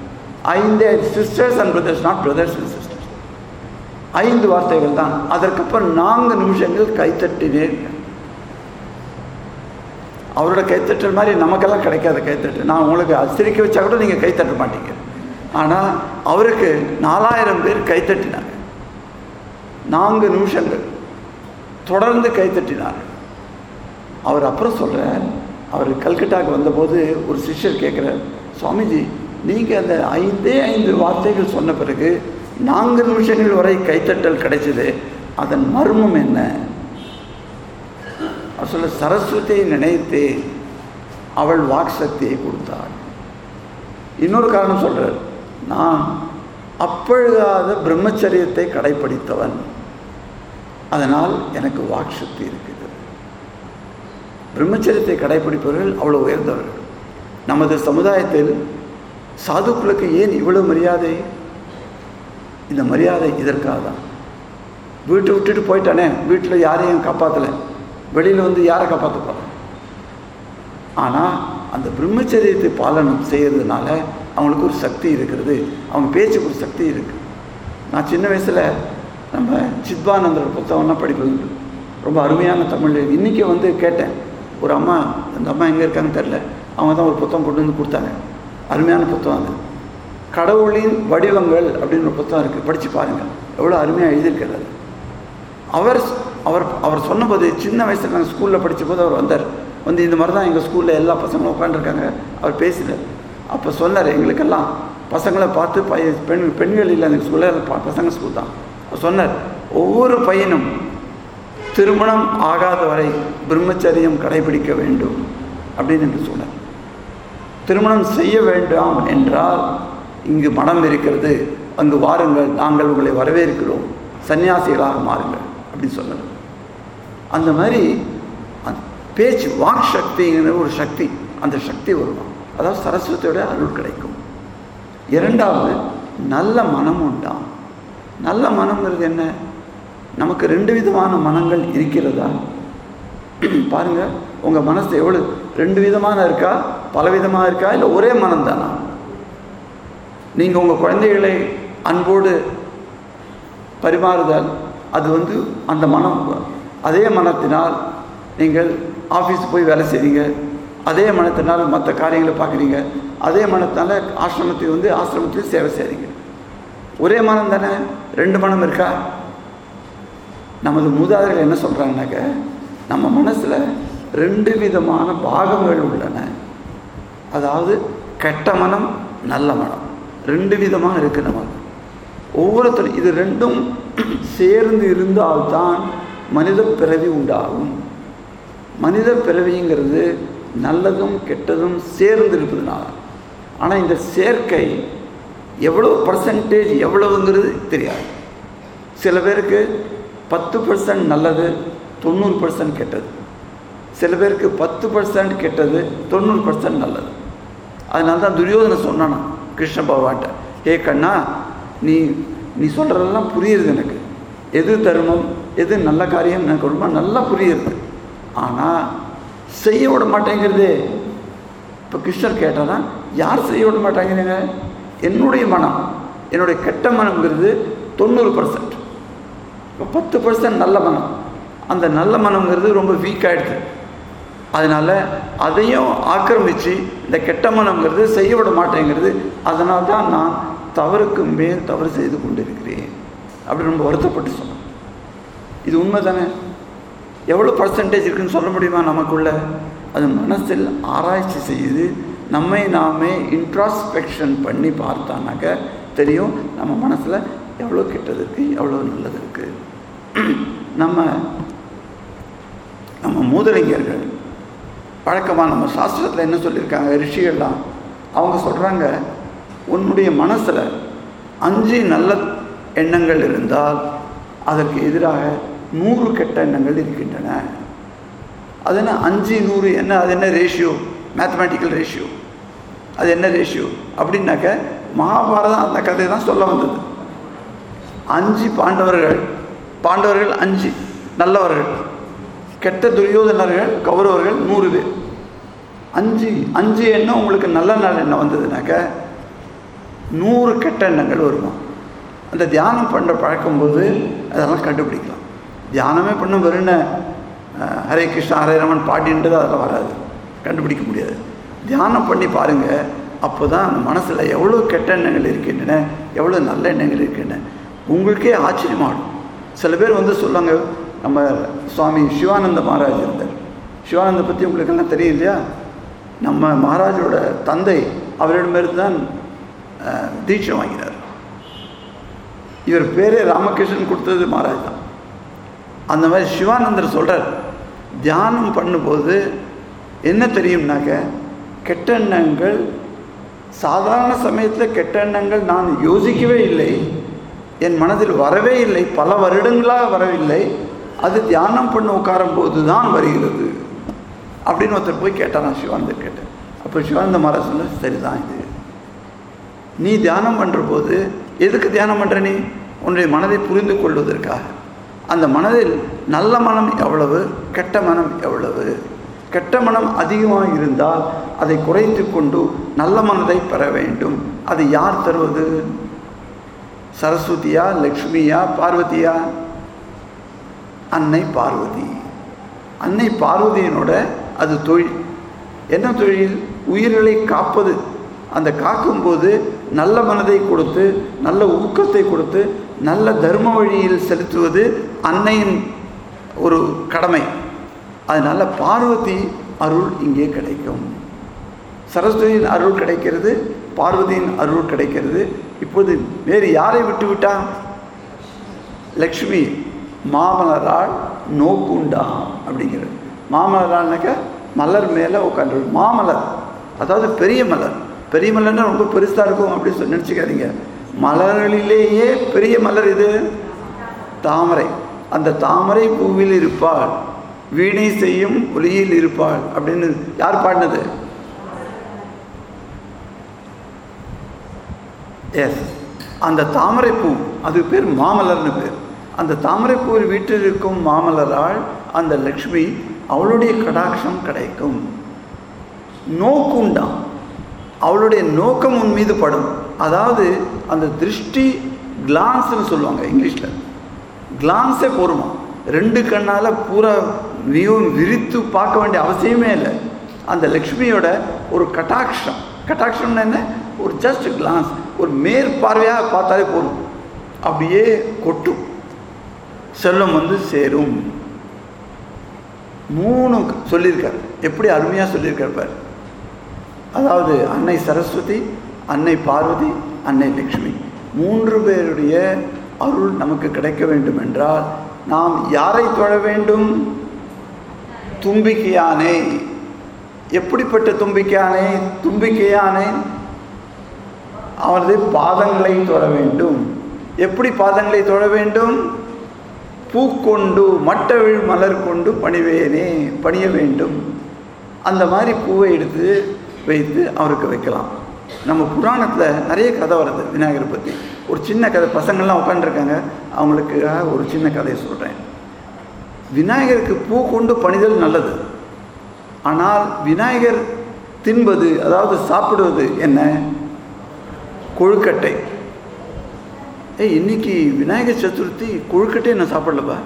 ஐந்து sisters and brothers not brothers and sisters ஐந்து வார்த்தைகள் தான். அதற்கப்புறம் நான்கு நிமிஷங்கள் கைத்தட்டினேன் அவரோட கைத்தட்டல் மாதிரி நமக்கெல்லாம் கிடைக்காது கைத்தட்டு. நான் உங்களுக்கு சிரிக்க வச்சா கூட நீங்கள் கைத்தட்ட மாட்டீங்க. ஆனால் அவருக்கு நாலாயிரம் பேர் கைத்தட்டினாங்க. நான்கு நிமிஷங்கள் தொடர்ந்து கைத்தட்டினார் அவர் அப்புறம் சொல்கிறார் அவர் கல்கட்டாவுக்கு வந்தபோது ஒரு சிஷ்யர் கேட்குறார் சுவாமிஜி நீங்கள் அந்த ஐந்தே ஐந்து வார்த்தைகள் சொன்ன பிறகு நான்கு நிமிஷங்கள் வரை கைத்தட்டல் கிடைச்சது. அதன் மர்மம் என்ன? சொல்ல சரஸ்வதியை நினைத்து அவள் வாக் சக்தியை கொடுத்தாள். இன்னொரு காரணம் சொல்கிறார் நான் அப்பழுகாத பிரம்மச்சரியத்தை கடைப்பிடித்தவன் அதனால் எனக்கு வாக் சக்தி இருக்குது. பிரம்மச்சரியத்தை கடைப்பிடிப்பவர்கள் அவ்வளோ உயர்ந்தவர்கள். நமது சமுதாயத்தில் சாதுக்களுக்கு ஏன் இவ்வளவு மரியாதை? இந்த மரியாதை இதற்காக தான் வீட்டை விட்டுட்டு போயிட்டானே வீட்டில் யாரையும் காப்பாற்றலை வெளியில் வந்து யாரை காப்பாற்ற போகிறான் ஆனால் அந்த பிரம்மச்சரியத்தை பாலனம் செய்கிறதுனால அவங்களுக்கு ஒரு சக்தி இருக்கிறது. அவங்க பேச்சுக்கு ஒரு சக்தி இருக்குது நான் சின்ன வயசில் நம்ம சித்பானந்தர் புத்தகம்லாம் படிப்பது ரொம்ப அருமையான தமிழ் இன்றைக்கி வந்து கேட்டேன். ஒரு அம்மா அந்த அம்மா எங்கே இருக்காங்கன்னு தெரில அவங்க தான் ஒரு புத்தகம் கொண்டு வந்து கொடுத்தாங்க. அருமையான புத்தகம் அது. கடவுளின் வடிவங்கள் அப்படின்னு ஒரு புத்தகம் இருக்குது படித்து பாருங்கள் எவ்வளோ அருமையாக எழுதியிருக்காரு அவர் அவர் அவர் சொன்னபோது சின்ன வயசில் நாங்கள் ஸ்கூலில் படித்தபோது அவர் வந்தார். வந்து இந்த மாதிரி தான் எங்கள் ஸ்கூலில் எல்லா பசங்களும் உட்காந்துருக்காங்க அவர் பேசினார். அப்போ சொன்னார் எங்களுக்கெல்லாம் பசங்களை பார்த்து பைய பெண் பெண்கள் இல்லை அந்த ஸ்கூலில் பசங்க ஸ்கூல் தான். அவர் சொன்னார் ஒவ்வொரு பையனும் திருமணம் ஆகாத வரை பிரம்மச்சரியம் கடைபிடிக்க வேண்டும். அப்படின்னு என்று சொன்னார். திருமணம் செய்ய வேண்டாம் என்றால் இங்கு மனம் இருக்கிறது. அங்கு வாருங்கள் நாங்கள் உங்களை வரவேற்கிறோம். சன்னியாசிகளாக மாறுங்கள். அப்படின்னு சொன்னார். அந்த மாதிரி பேச்சு வாக் சக்திங்கிற ஒரு சக்தி அந்த சக்தி வருவோம் அதாவது சரஸ்வதியோட அருள் கிடைக்கும். இரண்டாவது நல்ல மனம் உண்டாம் நல்ல மனம்ங்கிறது என்ன? நமக்கு ரெண்டு விதமான மனங்கள் இருக்கிறதா? பாருங்க உங்க மனசு எவ்வளவு ரெண்டு விதமான இருக்கா? பல விதமாக இருக்கா? இல்லை ஒரே மனம் தானா நீங்கள் உங்கள் குழந்தைகளை அன்போடு பரிமாறுதல் அது வந்து அந்த மனம் அதே மனத்தினால் நீங்கள் ஆஃபீஸ் போய் வேலை செய்கிறீங்க அதே மனத்தினால் மற்ற காரியங்களை பார்க்குறீங்க. அதே மனத்தினால ஆசிரமத்தை வந்து ஆசிரமத்தில் சேவை செய்கிறீங்க ஒரே மனம் தானே? ரெண்டு மனம் இருக்கா? நமது மூதாதையர்கள் என்ன சொல்கிறாங்கனாக்க நம்ம மனசில் ரெண்டு விதமான பாகங்கள் உள்ளன. அதாவது கெட்ட மனம் நல்ல மனம். ரெண்டு விதமாக இருக்குது நமக்கு. ஒவ்வொருத்தரும் இது ரெண்டும் சேர்ந்து இருந்தால்தான் மனித பிறவி உண்டாகும். மனித பிறவிங்கிறது நல்லதும் கெட்டதும் சேர்ந்து இருப்பதுனால. ஆனால் இந்த சேர்க்கை எவ்வளோ பர்சன்டேஜ் எவ்வளவுங்கிறது தெரியாது. சில பேருக்கு பத்து பர்சன்ட் நல்லது தொண்ணூறு பர்சன்ட் கெட்டது. சில பேருக்கு பத்து பர்சன்ட் கெட்டது தொண்ணூறு பர்சன்ட் நல்லது. அதனால தான் துரியோதனை சொன்னானா கிருஷ்ண பகவான்கிட்ட ஏ கண்ணா நீ நீ சொல்கிறதெல்லாம் புரியுது எனக்கு. எது தர்மம் எது நல்ல காரியம் எனக்கு ரொம்ப நல்லா புரியுது. ஆனால் செய்ய விட மாட்டேங்கிறதே. இப்போ கிருஷ்ணர் கேட்டானா யார் செய்ய விட மாட்டாங்கிறீங்க? என்னுடைய மனம். என்னுடைய கெட்ட மனம்ங்கிறது தொண்ணூறு பர்சன்ட் இப்போ பத்து பர்சன்ட் நல்ல மனம். அந்த நல்ல மனம்ங்கிறது ரொம்ப வீக் ஆகிடுது அதனால் அதையும் ஆக்கிரமித்து இந்த கெட்ட மனம்ங்கிறது செய்ய விட மாட்டேங்கிறது அதனால் தான் நான் தவறுக்கு மேல் தவறு செய்து கொண்டிருக்கிறேன். அப்படி ரொம்ப வருத்தப்பட்டு சொன்னேன் இது உண்மை தானே எவ்வளோ பர்சன்டேஜ் இருக்குன்னு சொல்ல முடியுமா நமக்குள்ள? அது மனசில் ஆராய்ச்சி செய்து நம்மை நாமே இன்ட்ராஸ்பெக்ஷன் பண்ணி பார்த்தானாக்க தெரியும் நம்ம மனசில் எவ்வளோ கெட்டது இருக்குது எவ்வளோ நல்லது இருக்குது நம்ம நம்ம மூதறிஞர்கள் வழக்கமாக நம்ம சாஸ்திரத்தில் என்ன சொல்லியிருக்காங்க? ரிஷிகள்லாம் அவங்க சொல்கிறாங்க உன்னுடைய மனசில் அஞ்சு நல்ல எண்ணங்கள் இருந்தால் அதற்கு எதிராக நூறு கெட்ட எண்ணங்கள் இருக்கின்றன. அது என்ன அஞ்சு நூறு என்ன அது என்ன ரேஷியோ மேத்தமேட்டிக்கல் ரேஷியோ அது என்ன ரேஷியோ அப்படின்னாக்க மகாபாரதம் அந்த கதை தான் சொல்ல வந்தது. அஞ்சு பாண்டவர்கள். பாண்டவர்கள் அஞ்சு நல்லவர்கள். கெட்ட துரியோதனர்கள் கௌரவர்கள் நூறு பேர். அஞ்சு அஞ்சு எண்ணம் உங்களுக்கு நல்ல நாள் எண்ணம் வந்ததுனாக்க நூறு கெட்ட எண்ணங்கள் வருமா? அந்த தியானம் பண்ணுற பழக்கும்போது அதெல்லாம் கண்டுபிடிக்கலாம். தியானமே பண்ண வெறும் ஹரே கிருஷ்ணா ஹரே ரமன் பாடின்றது அதெல்லாம் வராது. கண்டுபிடிக்க முடியாது. தியானம் பண்ணி பாருங்கள் அப்போ தான் அந்த மனசில் எவ்வளோ கெட்ட எண்ணங்கள் இருக்கின்றன எவ்வளோ நல்ல எண்ணங்கள் இருக்கின்றன. உங்களுக்கே ஆச்சரியமாகும் சில பேர் வந்து சொல்லுவாங்க நம்ம சுவாமி சிவானந்த மகாராஜ் இருந்தார். சிவானந்த பற்றி உங்களுக்கெல்லாம் தெரியும் இல்லையா நம்ம மகாராஜோட தந்தை அவரிடமிருந்து தான் தீட்சை வாங்கினார். இவர் பேரே ராமகிருஷ்ணன் கொடுத்தது மகாராஜ் தான். அந்த மாதிரி சிவானந்தர் சொல்கிறார் தியானம் பண்ணும்போது என்ன தெரியும்னாக்க கெட்ட எண்ணங்கள் சாதாரண சமயத்தில் கெட்ட எண்ணங்கள் நான் யோசிக்கவே இல்லை என் மனதில் வரவே இல்லை பல வருடங்களாக வரவில்லை அது தியானம் பண்ண உட்காரும் போது தான் வருகிறது. அப்படின்னு ஒருத்தர் போய் கேட்டான் சிவானந்தர் கேட்டேன் அப்போ சிவானந்த மகாராஜ் சொன்ன சரிதான் இது. நீ தியானம் பண்ணுற போது எதுக்கு தியானம் பண்ணுற நீ? உன்னுடைய மனதை புரிந்து கொள்வதற்காக. அந்த மனதில் நல்ல மனம் எவ்வளவு கெட்ட மனம் எவ்வளவு? கெட்ட மனம் அதிகமாக இருந்தால் அதை குறைத்து கொண்டு நல்ல மனதை பெற வேண்டும். அது யார் தருவது? சரஸ்வதியா லக்ஷ்மியா பார்வதியா? அன்னை பார்வதி. அன்னை பார்வதியினோட அது தொழில். என்ன தொழில்? உயிர்களை காப்பது. அந்த காக்கும்போது நல்ல மனதை கொடுத்து நல்ல ஊக்கத்தை கொடுத்து நல்ல தர்ம வழியில் செலுத்துவது அன்னையின் ஒரு கடமை. அதனால் பார்வதி அருள் இங்கே கிடைக்கும். சரஸ்வதியின் அருள் கிடைக்கிறது பார்வதியின் அருள் கிடைக்கிறது. இப்போது வேறு யாரை விட்டு விட்டா? லக்ஷ்மி மாமலரால் நோக்குண்டாம் அப்படிங்கிறது. மாமலரால்னாக்க மலர் மேலே உட்காந்து மாமலர் அதாவது பெரிய மலர். பெரிய மலர்னா ரொம்ப பெருசாக இருக்கும் அப்படின்னு சொல்லி நினச்சிக்காதீங்க. மலர்களிலேயே பெரிய மலர் இது தாமரை. அந்த தாமரை பூவில் இருப்பாள் வீணை செய்யும் ஒளியில் இருப்பாள் அப்படின்னு யார் பாடினது? எஸ் அந்த தாமரைப்பூ அது பேர் மாமலர்னு பேர். அந்த தாமரைப்பூவில் வீட்டில் இருக்கும் மாமலரால் அந்த லக்ஷ்மி அவளுடைய கடாட்சம் கிடைக்கும். நோக்குண்டாம் அவளுடைய நோக்கம் உன் மீது படும். அதாவது அந்த திருஷ்டி கிளான்ஸ்னு சொல்லுவாங்க இங்கிலீஷில். கிளான்ஸே போருமா ரெண்டு கண்ணால் பூரா மிகவும் விரித்து பார்க்க வேண்டிய அவசியமே இல்லை. அந்த லக்ஷ்மியோட ஒரு கட்டாட்சம். கட்டாட்சம்னு என்ன? ஒரு ஜஸ்ட் கிளான்ஸ் ஒரு மேற்பார்வையாக பார்த்தாலே போதும். அப்படியே கொட்டும். செல்வம் வந்து சேரும். மூணு சொல்லியிருக்கார். எப்படி அருமையாக சொல்லியிருக்கார் பார். அதாவது அன்னை சரஸ்வதி அன்னை பார்வதி அன்னை லக்ஷ்மி. மூன்று பேருடைய அருள் நமக்கு கிடைக்க வேண்டும் என்றால் நாம் யாரை தொழ வேண்டும்? தும்பிக்கையானே. எப்படிப்பட்ட தும்பிக்கையானே? தும்பிக்கையானே. அவரது பாதங்களை தொழ வேண்டும். எப்படி பாதங்களை தொழ வேண்டும்? பூக்கொண்டு மட்டவிழ் மலர் கொண்டு பணிவேனே பணிய வேண்டும். அந்த மாதிரி பூவை எடுத்து வைத்து அவருக்கு வைக்கலாம். நம்ம புராணத்தில் நிறைய கதை வருது விநாயகரை பற்றி ஒரு சின்ன கதை பசங்கள்லாம் உட்காந்துருக்காங்க அவங்களுக்காக ஒரு சின்ன கதையை சொல்கிறேன் விநாயகருக்கு பூ கொண்டு பணிதல் நல்லது. ஆனால் விநாயகர் தின்பது அதாவது சாப்பிடுவது என்ன? கொழுக்கட்டை. ஏய் இன்னைக்கு விநாயகர் சதுர்த்தி கொழுக்கட்டை நான் சாப்பிடலப்பா.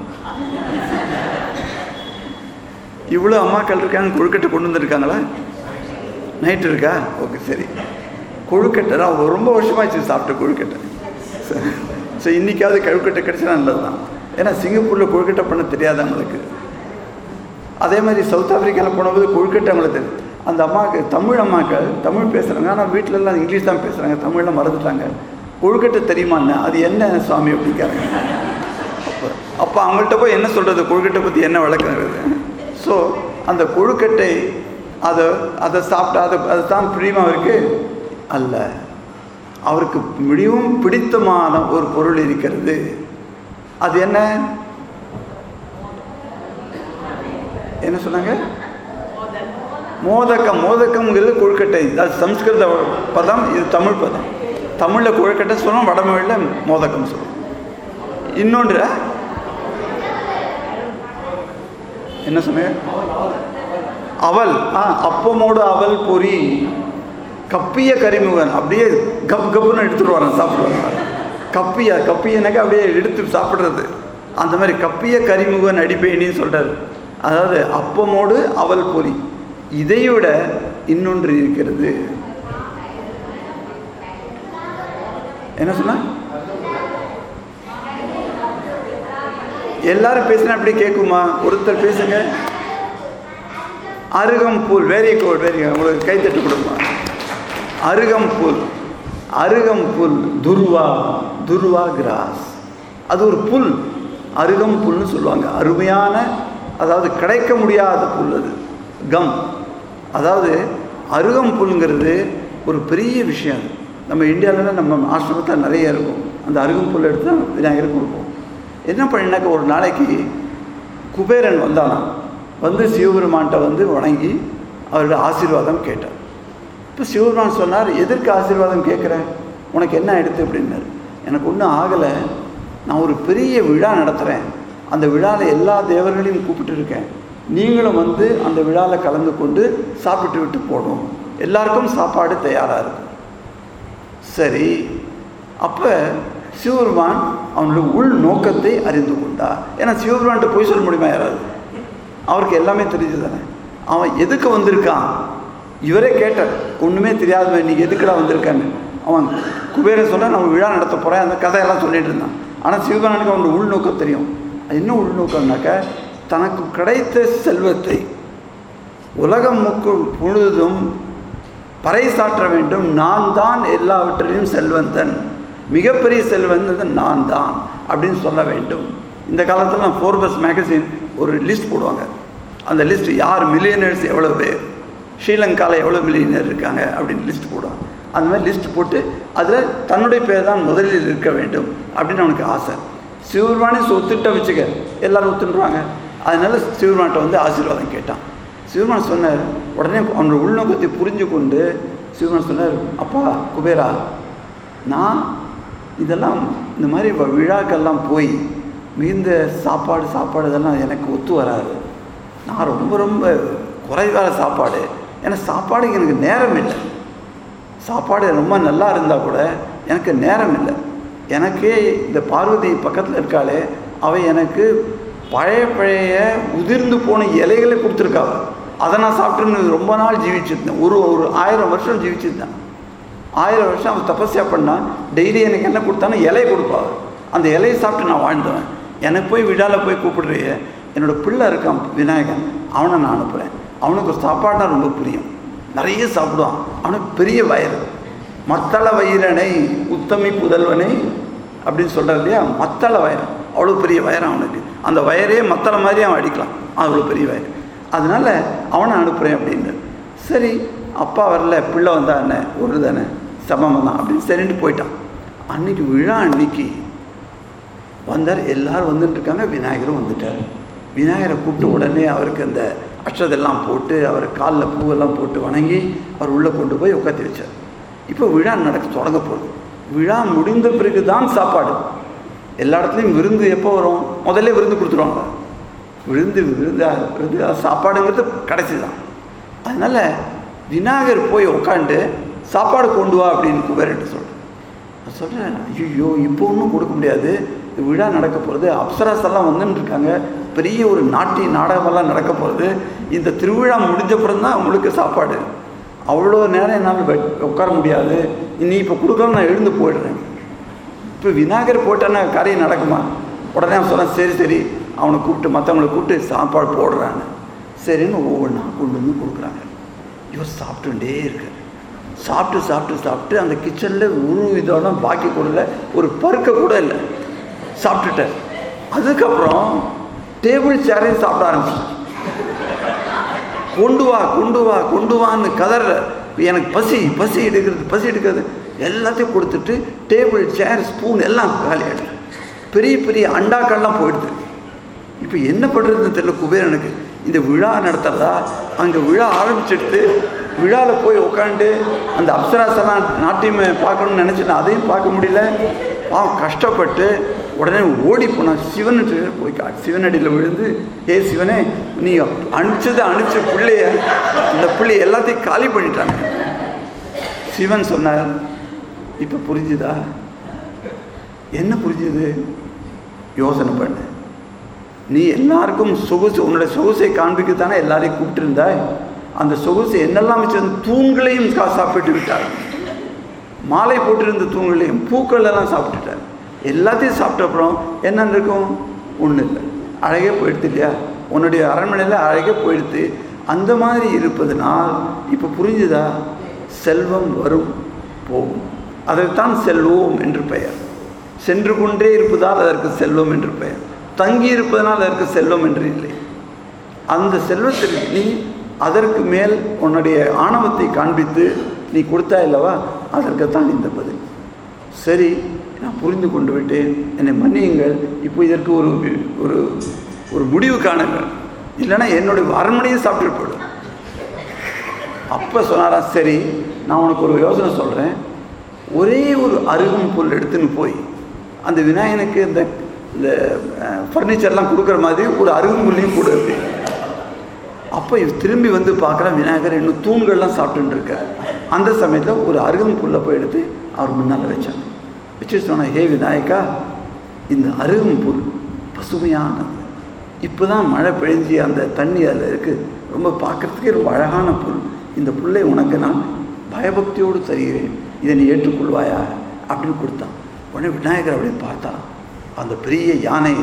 இவ்வளோ அம்மாக்கள் இருக்காங்க கொழுக்கட்டை கொண்டு வந்திருக்காங்களா? நைட் இருக்கா? ஓகே சரி. கொழுக்கட்டை நான் ரொம்ப வருஷமாச்சு சாப்பிட்ட கொழுக்கட்டை. ஸோ இன்றைக்காவது கழுக்கட்டை கிடைச்சா நல்லது தான் ஏன்னா சிங்கப்பூரில் கொழுக்கட்டை பண்ண தெரியாது அவங்களுக்கு. அதே மாதிரி சவுத் ஆஃப்ரிக்காவில் போனபோது கொழுக்கட்டை அவங்களுக்கு தெரியும். அந்த அம்மாவுக்கு தமிழ் அம்மாக்கள் தமிழ் பேசுகிறாங்க ஆனால் வீட்டிலலாம் இங்கிலீஷ் தான் பேசுகிறாங்க தமிழ்லாம் மறந்துட்டாங்க. கொழுக்கட்டை தெரியுமான்னு அது என்ன சுவாமி அப்படிங்கிறாங்க அப்போ அப்போ அவங்கள்ட்ட போய் என்ன சொல்கிறது கொழுக்கட்டை பற்றி என்ன வழக்குங்கிறது ஸோ அந்த கொழுக்கட்டை அதை அதை சாப்பிட்டா அதை அதுதான் பிரியமாக இருக்குது அல்ல. அவருக்கு மிகவும் பிடித்தமான ஒரு பொருள் இருக்கிறது. அது என்ன? என்ன சொன்னாங்க? மோதக்கம் மோதக்கம்ங்கிறது கொழுக்கட்டை. அது சம்ஸ்கிருத பதம் இது தமிழ் பதம். தமிழில் கொழுக்கட்டை சொல்லணும் வடமொழியில் மோதக்கம் சொல்லுவோம் இன்னொன்று என்ன சொன்னீங்க? அவல். ஆ அப்பமோடு அவல் பொறி. கப்பிய கரிமுகன். அப்படியே கப் கப்புன்னு எடுத்துட்டு வரான் சாப்பிடுவாங்க கப்பியா கப்பியனாக்கா அப்படியே எடுத்து சாப்பிட்றது. அந்த மாதிரி கப்பிய கரிமுகன் அடிப்பேனின்னு சொல்கிறார் அதாவது அப்பமோடு அவல் பொறி இதைவிட இன்னொன்று இருக்கிறது. என்ன சொன்ன? எல்லாரும் பேசினா அப்படி கேட்குமா? ஒருத்தர் பேசுங்க. அருகம்பூல் வெரி குட் வெரி குட் உங்களுக்கு கைத்தட்டு கொடுப்பான் அருகம்புல் அருகம்புல் துர்வா துர்வா கிராஸ். அது ஒரு புல். அருகம்புல்னு சொல்லுவாங்க. அருமையான அதாவது கிடைக்க முடியாத புல் அது. கம். அதாவது அருகம்புல்ங்கிறது ஒரு பெரிய விஷயம் நம்ம இந்தியாவில் நம்ம ஆசிரமத்தில் நிறைய இருக்கும். அந்த அருகம்புல் எடுத்து தான் விநாயகருக்கு கொடுப்போம். என்ன பண்ணினாக்க ஒரு நாளைக்கு குபேரன் வந்தானா வந்து சிவபெருமான்கிட்ட வந்து வணங்கி அவரோட ஆசீர்வாதம் கேட்டார். இப்போ சிவபெருமான் சொன்னார் எதற்கு ஆசீர்வாதம் கேட்குறேன்? உனக்கு என்ன எடுத்து? அப்படின்னாரு. எனக்கு ஒன்றும் ஆகலை. நான் ஒரு பெரிய விழா நடத்துகிறேன் அந்த விழாவில் எல்லா தேவர்களையும் கூப்பிட்டு இருக்கேன். நீங்களும் வந்து அந்த விழாவில் கலந்து கொண்டு சாப்பிட்டு விட்டு போடும் எல்லாருக்கும் சாப்பாடு தயாராக இருக்கும் சரி. அப்போ சிவபெருமான் அவனுடைய உள் நோக்கத்தை அறிந்து கொண்டார். ஏன்னா சிவபெருமான்கிட்ட போய் சொல்ல முடியுமா யாராவது? அவருக்கு எல்லாமே தெரிஞ்சு தானே? அவன் எதுக்கு வந்திருக்கான்? இவரே கேட்டார் ஒன்றுமே தெரியாதவன் இன்றைக்கி எதுக்குடா வந்திருக்கேன்னு? அவன் குபேரன் சொன்னால் நம்ம விழா நடத்த போகிறேன் அந்த கதையெல்லாம் சொல்லிட்டு இருந்தான். ஆனால் சிவபெருமானுக்கு அவனோட உள்நோக்கம் தெரியும். அது என்ன உள்நோக்கம்னாக்க தனக்கு கிடைத்த செல்வத்தை உலகம் முக்கு முழுதும் பறைசாற்ற வேண்டும். நான் தான் எல்லாவற்றிலும் செல்வந்தன். மிகப்பெரிய செல்வந்தன் நான் தான் அப்படின்னு சொல்ல வேண்டும். இந்த காலத்தில் நான் ஃபோர்பஸ் மேகசின் ஒரு லிஸ்ட் போடுவாங்க. அந்த லிஸ்ட் யார் மில்லியனர்ஸ் எவ்வளோ பேர்? ஸ்ரீலங்காவில் எவ்வளோ மில்லியனர் இருக்காங்க அப்படின்னு லிஸ்ட் போடுவாங்க அந்த மாதிரி லிஸ்ட் போட்டு அதில் தன்னுடைய பேர் தான் முதலில் இருக்க வேண்டும் அப்படின்னு அவனுக்கு ஆசை. சிவபெருமானே ஒத்துட்ட வச்சுக்க எல்லோரும் ஒத்துன்றாங்க. அதனால சிவபெருமான்கிட்ட வந்து ஆசீர்வாதம் கேட்டான். சிவபெருமான் சொன்னார் உடனே அவனோட உள்நோக்கத்தை புரிஞ்சு கொண்டு சிவபெருமான் சொன்னார் அப்பா குபேரா நான் இதெல்லாம் இந்த மாதிரி வ- போய் மிகுந்த சாப்பாடு சாப்பாடு இதெல்லாம் எனக்கு ஒத்து வராது. நான் ரொம்ப ரொம்ப குறைவான சாப்பாடு. ஏன்னா சாப்பாடுக்கு எனக்கு நேரம் இல்லை. சாப்பாடு ரொம்ப நல்லா இருந்தால் கூட எனக்கு நேரம் இல்லை. எனக்கே இந்த பார்வதி பக்கத்தில் இருக்காளே அவள் எனக்கு பழைய பழைய உதிர்ந்து போன இலைகளை கொடுத்துருக்காவ. அதை நான் சாப்பிட்டுன்னு ரொம்ப நாள் ஜீவிச்சிருந்தேன். ஒரு ஒரு ஆயிரம் வருஷம் ஜீவிச்சிருந்தேன். ஆயிரம் வருஷம் அவன் தபஸ்யா பண்ணால் டெய்லி எனக்கு என்ன கொடுத்தானோ இலையை கொடுப்பாள் அந்த இலையை சாப்பிட்டு நான் வாழ்ந்தவன். எனக்கு போய் விழாவில் போய் கூப்பிடுறிய. என்னோட பிள்ளை இருக்கான் விநாயகன். அவனை நான் அனுப்புகிறேன் அவனுக்கு சாப்பாடுனா ரொம்ப பிரியம். நிறைய சாப்பிடுவான். அவனுக்கு பெரிய வயிறு. மத்தள வயிறனை உத்தமி புதல்வனை அப்படின்னு சொல்கிறார் இல்லையா? மத்தள வயிறு. அவ்வளோ பெரிய வயிறு அவனுக்கு. அந்த வயரே மத்தள மாதிரி அவன் அடிக்கலாம். அவ்வளோ பெரிய வயிறு. அதனால அவனை அனுப்புகிறேன் அப்படின்னு. சரி அப்பா வரல பிள்ளை வந்தா என்ன ஒரு தானே. சமம் தான் அப்படின்னு. சரின்ட்டு போயிட்டான். அன்னைக்கு விழா அன்னைக்கு வந்தார். எல்லாரும் வந்துட்டு இருக்காங்க. விநாயகரும் வந்துட்டார். விநாயகரை கூப்பிட்டு உடனே அவருக்கு அந்த அஷ்டதெல்லாம் போட்டு அவர் காலில் பூவெல்லாம் போட்டு வணங்கி அவர் உள்ளே கொண்டு போய் உட்காந்து வச்சார். இப்போ விழா நடக்க தொடங்க போகுது. விழா முடிந்த பிறகு தான் சாப்பாடு. எல்லா இடத்துலையும் விருந்து எப்போ வரும்? முதல்ல விருந்து கொடுத்துருவாங்க. விருந்து விருந்தா விருந்து சாப்பாடுங்கிறது கடைசி தான். அதனால் விநாயகர் போய் உட்காந்து சாப்பாடு கொண்டு வா அப்படின்னு குபேரன்ட்டு சொல்கிறேன் நான் சொல்கிறேன் ஐயோ இப்போ ஒன்றும் கொடுக்க முடியாது. விழா நடக்க போகிறது அப்சராஸ் எல்லாம் வந்துன்னு இருக்காங்க பெரிய ஒரு நாட்டிய நாடகமெல்லாம் நடக்க போகிறது இந்த திருவிழா முடிஞ்சப்புறம் தான் உங்களுக்கு சாப்பாடு. அவ்வளோ நேரம் என்னால் உட்கார முடியாது. நீ இப்போ கொடுக்கலாம் நான் எழுந்து போயிடுறேன். இப்போ விநாயகர் போட்டானா காரியம் நடக்குமா? உடனே அவன் சொன்னான் சரி சரி. அவனை கூப்பிட்டு மற்றவங்களை கூப்பிட்டு சாப்பாடு போடுறான்னு. சரின்னு ஒவ்வொன்றா கொண்டு வந்து கொடுக்குறாங்க. இவர் சாப்பிட்டுட்டே இருக்கார் சாப்பிட்டு சாப்பிட்டு சாப்பிட்டு அந்த கிச்சனில் ஒரு இதோட பாக்கி கொடுல ஒரு பருக்க கூட இல்லை. சாப்பிட்டுட்டார் அதுக்கப்புறம் டேபிள் சேரையும் சாப்பிட ஆரம்பிச்சிட்டார் கொண்டு வா கொண்டு வா கொண்டு வான்னு கதற எனக்கு பசி பசி எடுக்கிறது பசி எடுக்கிறது. எல்லாத்தையும் கொடுத்துட்டு டேபிள் சேர் ஸ்பூன் எல்லாம் காலியாடு பெரிய பெரிய அண்டாக்கள்லாம் போயிடுது. இப்போ என்ன பண்ணுறதுன்னு தெரியல குபேரனுக்கு இந்த விழா நடத்துறதா? அங்கே விழா ஆரம்பிச்சிட்டு விழாவில் போய் உட்காந்து அந்த அப்சராசெல்லாம் நாட்டியம் பார்க்கணும்னு நினச்சிட்டு அதையும் பார்க்க முடியல. பாவம் கஷ்டப்பட்டு உடனே ஓடி போனான் சிவன்ட்டு போய் சிவன் சிவனடியில் விழுந்து ஏ சிவனே நீ அனுப்பிச்சது அனுப்பிச்ச பிள்ளைய இந்த பிள்ளை எல்லாத்தையும் காலி பண்ணிட்டாங்க. சிவன் சொன்னார் இப்போ புரிஞ்சுதா? என்ன புரிஞ்சுது? யோசனை பண்ணு. நீ எல்லாருக்கும் சொகுசு உன்னோட சொகுசை காண்பிக்கத்தானே எல்லாரையும் கூப்பிட்டுருந்தாய்? அந்த சொகுசு என்னெல்லாம் வச்சிருந்த தூண்களையும் சாப்பிட்டு விட்டார் மாலை போட்டிருந்த தூண்களையும் பூக்கள் எல்லாம் சாப்பிட்டுட்டார். எல்லாத்தையும் சாப்பிட்ட அப்புறம் என்னென்னு இருக்கும் ஒன்றும் இல்லை. அழகே போயிடுது இல்லையா? உன்னுடைய அரண்மனையில் அழகே போயிடுது. அந்த மாதிரி இருப்பதனால் இப்போ புரிஞ்சுதா? செல்வம் வரும் போகும். அதைத்தான் செல்வோம் என்று பெயர். சென்று கொண்டே இருப்பதால் அதற்கு செல்வம் என்று பெயர். தங்கி இருப்பதனால் அதற்கு செல்வம் என்று இல்லை. அந்த செல்வத்திற்கு நீ அதற்கு மேல் உன்னுடைய ஆணவத்தை காண்பித்து நீ கொடுத்தா இல்லவா? அதற்குத்தான் இந்த பதில். சரி நான் புரிந்து கொண்டு விட்டேன். என்னை மன்னியுங்கள். இப்போ இதற்கு ஒரு ஒரு ஒரு முடிவு காணுங்கள். இல்லைன்னா என்னுடைய அரண்மனையை சாப்பிட்டு போயிடும். அப்போ சொன்னாராம் சரி நான் உனக்கு ஒரு யோசனை சொல்கிறேன் ஒரே ஒரு அருகும் புல் எடுத்துன்னு போய் அந்த விநாயகனுக்கு இந்த இந்த ஃபர்னிச்சர்லாம் கொடுக்குற மாதிரி ஒரு அருகம்புல்லையும் கொடு. அப்படின்னு அப்போ திரும்பி வந்து பார்க்குற விநாயகர் இன்னும் தூண்கள்லாம் சாப்பிட்டுன்னு அந்த சமயத்தில் ஒரு அருகம்புல்லை போய் எடுத்து அவர் முன்னால் வச்சாங்க வச்சு சொன்னேன் ஹே விநாயகா இந்த அருகம்புல் பசுமையானது. இப்போ தான் மழை பெழிஞ்சி அந்த தண்ணி அதில் இருக்குது ரொம்ப பார்க்குறதுக்கே ரொம்ப அழகான புல். இந்த புல்லை உனக்கு நான் பயபக்தியோடு தருகிறேன். இதை நீ ஏற்றுக்கொள்வாயா? அப்படின்னு கொடுத்தான். உடனே விநாயகர் அப்படின்னு பார்த்தா அந்த பெரிய யானை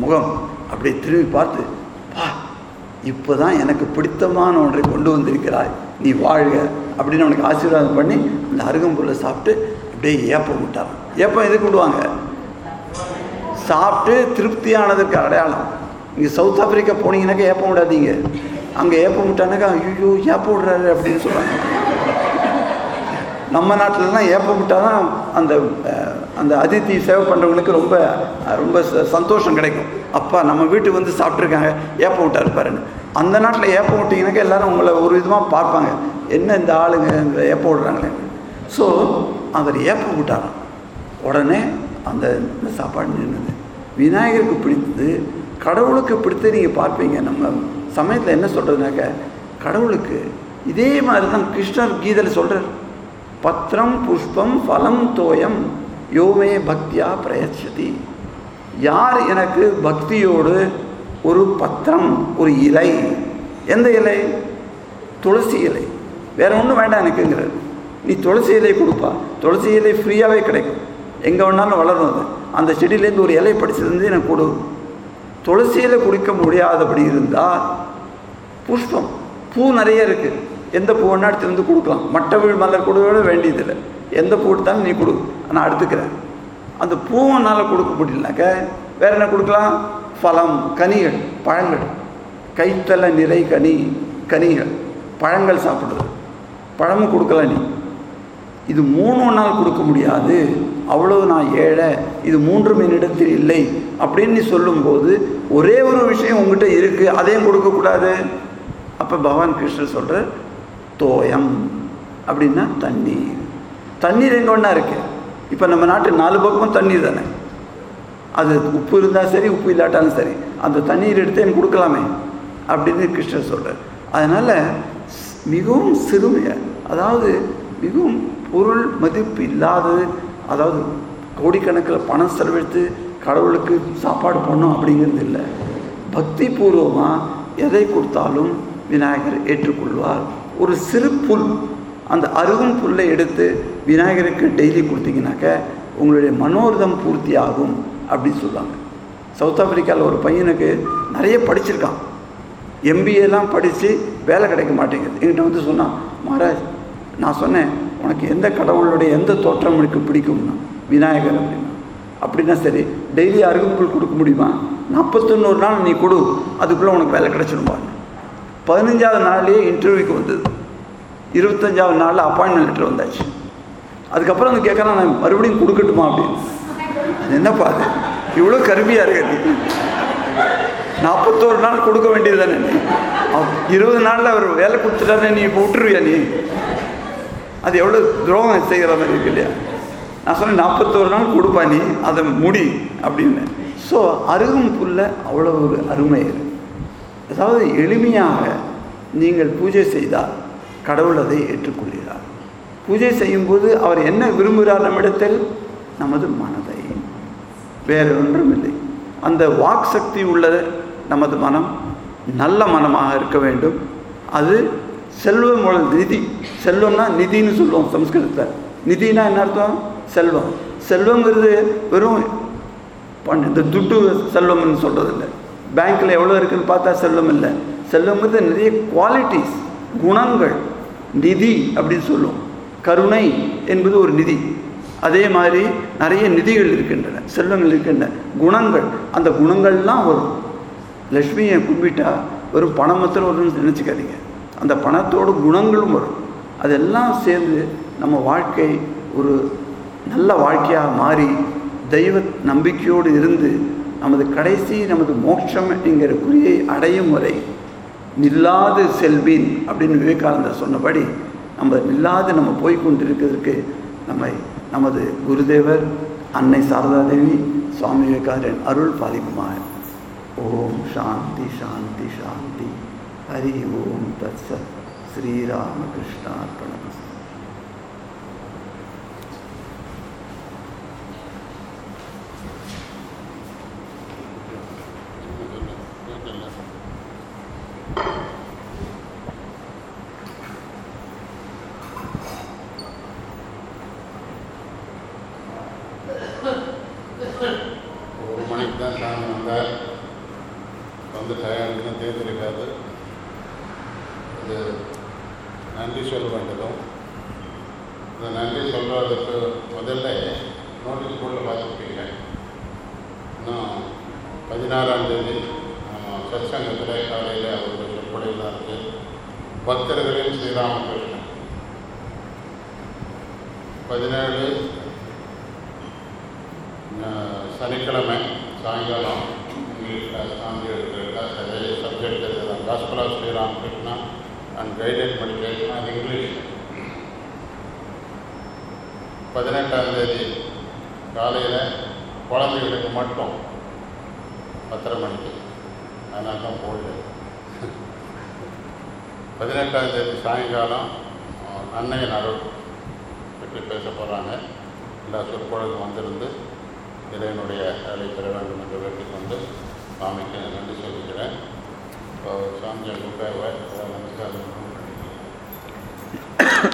முகம் அப்படியே திரும்பி பார்த்து பா இப்போ தான் எனக்கு பிடித்தமான ஒன்றை கொண்டு வந்திருக்கிறாய். நீ வாழ்க. அப்படின்னு அவனுக்கு ஆசீர்வாதம் பண்ணி அந்த அருகம்புல்லை சாப்பிட்டு அப்படியே ஏப்பம் விட்டாரான் ஏப்பம் எதுக்கு விடுவாங்க சாப்பிட்டு திருப்தியானதற்கு அடையாளம். இங்கே சவுத் ஆப்பிரிக்கா போனீங்கன்னாக்கா ஏப்பம் விடாதீங்க அங்கே ஏப்பம் விட்டானாக்கா ஐயோ ஏப்பம் விடுறாரு அப்படின்னு சொல்கிறாங்க நம்ம நாட்டிலலாம் ஏப்பம் விட்டால் தான் அந்த அந்த அதித்தி சேவை பண்ணுறவங்களுக்கு ரொம்ப ரொம்ப ச- சந்தோஷம் கிடைக்கும். அப்பா நம்ம வீட்டுக்கு வந்து சாப்பிட்ருக்காங்க ஏப்பம் விட்டாரு பாருன்னு அந்த நாட்டில் ஏப்பம் விட்டிங்கனாக்கா எல்லோரும் உங்களை ஒரு விதமாக பார்ப்பாங்க. என்ன இந்த ஆளுங்க இந்த ஏப்பம் விடுறாங்களே ஸோ அவர் ஏப்ப விட்டாராம் உடனே அந்த இந்த சாப்பாடு நின்றுது. விநாயகருக்கு பிடித்தது கடவுளுக்கு பிடித்து நீங்கள் பார்ப்பீங்க. நம்ம சமயத்தில் என்ன சொல்கிறதுனாக்க கடவுளுக்கு இதே மாதிரி தான் கிருஷ்ணர் கீதையில் சொல்கிறார் பத்திரம் புஷ்பம் ஃபலம் தோயம் யோமே பக்தியா பிரயச்சதி. யார் எனக்கு பக்தியோடு ஒரு பத்திரம் ஒரு இலை? எந்த இலை? துளசி இலை. வேற ஒன்றும் வேண்டாம் எனக்குங்கிறது நீ துளசி இலை கொடுப்பா. துளசி இலை ஃப்ரீயாகவே கிடைக்கும். எங்கே வேணாலும் வளரும் அது. அந்த செடியிலேருந்து ஒரு இலை படிச்சிருந்து எனக்கு கொடு. துளசியில் குடிக்க முடியாதபடி இருந்தால் புஷ்பம். பூ நிறைய இருக்குது எந்த பூ வேணா எடுத்து வந்து கொடுக்கலாம். மட்டவிழ் மலர் கொடுக்க வேண்டியதில்லை. எந்த பூ எடுத்தாலும் நீ கொடு. நான் எடுத்துக்கிறேன் அந்த பூவனால் கொடுக்க முடியலனாக்க வேறு என்ன கொடுக்கலாம்? பழம் கனிகள் பழங்கள். கைத்தல நிறை கனி கனிகள். பழங்கள் சாப்பிடுறது. பழமும் கொடுக்கலாம் நீ. இது மூணு நாள் கொடுக்க முடியாது. அவ்வளவு நான் ஏழை இது மூன்றும் என்னிடத்தில் இல்லை அப்படின்னு நீ சொல்லும்போது ஒரே ஒரு விஷயம் உங்ககிட்ட இருக்குது அதையும் கொடுக்கக்கூடாது அப்போ பகவான் கிருஷ்ணர் சொல்கிற தோயம் அப்படின்னா தண்ணீர். தண்ணீர் எங்கே ஒன்றா இருக்கு. இப்போ நம்ம நாட்டு நாலு பக்கமும் தண்ணீர் தானே? அது உப்பு இருந்தால் சரி உப்பு இல்லாட்டாலும் சரி. அந்த தண்ணீர் எடுத்து எனக்கு கொடுக்கலாமே அப்படின்னு கிருஷ்ணர் சொல்கிறார் அதனால் மிகவும் சிறுமையாக அதாவது மிகவும் பொருள் மதிப்பு இல்லாதது அதாவது கோடிக்கணக்கில் பணம் செலவழித்து கடவுளுக்கு சாப்பாடு பண்ணும் அப்படிங்கிறது இல்லை. பக்தி பூர்வமாக எதை கொடுத்தாலும் விநாயகர் ஏற்றுக்கொள்வார். ஒரு சிறு புல் அந்த அருகும் புல்லை எடுத்து விநாயகருக்கு டெய்லி கொடுத்தீங்கனாக்க உங்களுடைய மனோரதம் பூர்த்தி ஆகும் அப்படின்னு சொல்லுவாங்க. சவுத் ஆப்பிரிக்காவில் ஒரு பையனுக்கு நிறைய படிச்சிருக்கான். எம்பிஏலாம் படித்து வேலை கிடைக்க மாட்டேங்குது. என்கிட்ட வந்து சொன்னான் மகாராஜ் நான் சொன்னேன் உனக்கு எந்த கடவுளுடைய எந்த தோற்றம் எனக்கு பிடிக்கும்னா? விநாயகர் அப்படின்னா. அப்படின்னா சரி டெய்லி அருகம்புல் கொடுக்க முடியுமா? நாற்பத்தொன்னூறு நாள் நீ கொடு அதுக்குள்ளே உனக்கு வேலை கிடைச்சிடும்பாங்க பதினஞ்சாவது நாள்லேயே இன்டர்வியூக்கு வந்தது. இருபத்தஞ்சாவது நாளில் அப்பாயின்மெண்ட் லெட்டர் வந்தாச்சு. அதுக்கப்புறம் வந்து கேட்குறான் நான் மறுபடியும் கொடுக்கட்டுமா அப்படின்னு. அது என்னப்பா அது இவ்வளோ கருமையாக இருக்குது நாற்பத்தோரு நாள் கொடுக்க வேண்டியது தானே நீ இருபது நாளில் அவர் வேலை கொடுத்துட்டானே நீ இப்போ விட்டுருவியா நீ? அது எவ்வளோ துரோகம் செய்கிற மாதிரி இருக்கு இல்லையா? நான் சொன்னேன் நாற்பத்தோரு நாள் கொடுப்பா நீ அதை முடி அப்படின்னு. ஸோ அருகும் புல்ல அவ்வளோ ஒரு அருமை அதாவது எளிமையாக நீங்கள் பூஜை செய்தால் கடவுள் அதை ஏற்றுக்கொள்கிறார். பூஜை செய்யும்போது அவர் என்ன விரும்புகிறார் நம்மிடத்தில்? நமது மனதை. வேறு ஒன்றும் இல்லை அந்த வாக் சக்தி உள்ள நமது மனம் நல்ல மனமாக இருக்க வேண்டும். அது செல்வம் நிதி. செல்வம்னா நிதின்னு சொல்லுவோம் சம்ஸ்கிருதத்தில். நிதினா என்ன அர்த்தம்? செல்வம். செல்வங்கிறது வெறும் பண் இந்த துட்டு செல்வம்னு சொல்கிறது இல்லை. பேங்க்கில் எவ்வளோ இருக்குன்னு பார்த்தா செல்வம் இல்லை. செல்வங்கிறது நிறைய குவாலிட்டிஸ் குணங்கள். நிதி அப்படின்னு சொல்லுவோம். கருணை என்பது ஒரு நிதி. அதே மாதிரி நிறைய நிதிகள் இருக்கின்றன. செல்வங்கள் இருக்கின்றன. குணங்கள். அந்த குணங்கள்லாம் வரும். லக்ஷ்மியை கும்பிட்டா வெறும் பணம் மாத்திரம் வரும்னு நினச்சிக்காதீங்க. அந்த பணத்தோட குணங்களும் வரும். அதெல்லாம் சேர்ந்து நம்ம வாழ்க்கை ஒரு நல்ல வாழ்க்கையாக மாறி தெய்வ நம்பிக்கையோடு இருந்து நமது கடைசி நமது மோட்சம் என்கிற குறியை அடையும் வரை நில்லாது செல்வீன் அப்படின்னு விவேகானந்தர் சொன்னபடி நம்ம நில்லாது நம்ம போய் கொண்டிருக்கிறதுக்கு நம்மை நமது குருதேவர் அன்னை சாரதாதேவி சுவாமி விவேகானந்தரின் அருள் பாலிக்குமார் ஓம் சாந்தி சாந்தி சாந்தி. ஹரி ஓம் தத்சத் ஸ்ரீராமகிருஷ்ணார்ப்பணம் ஒரு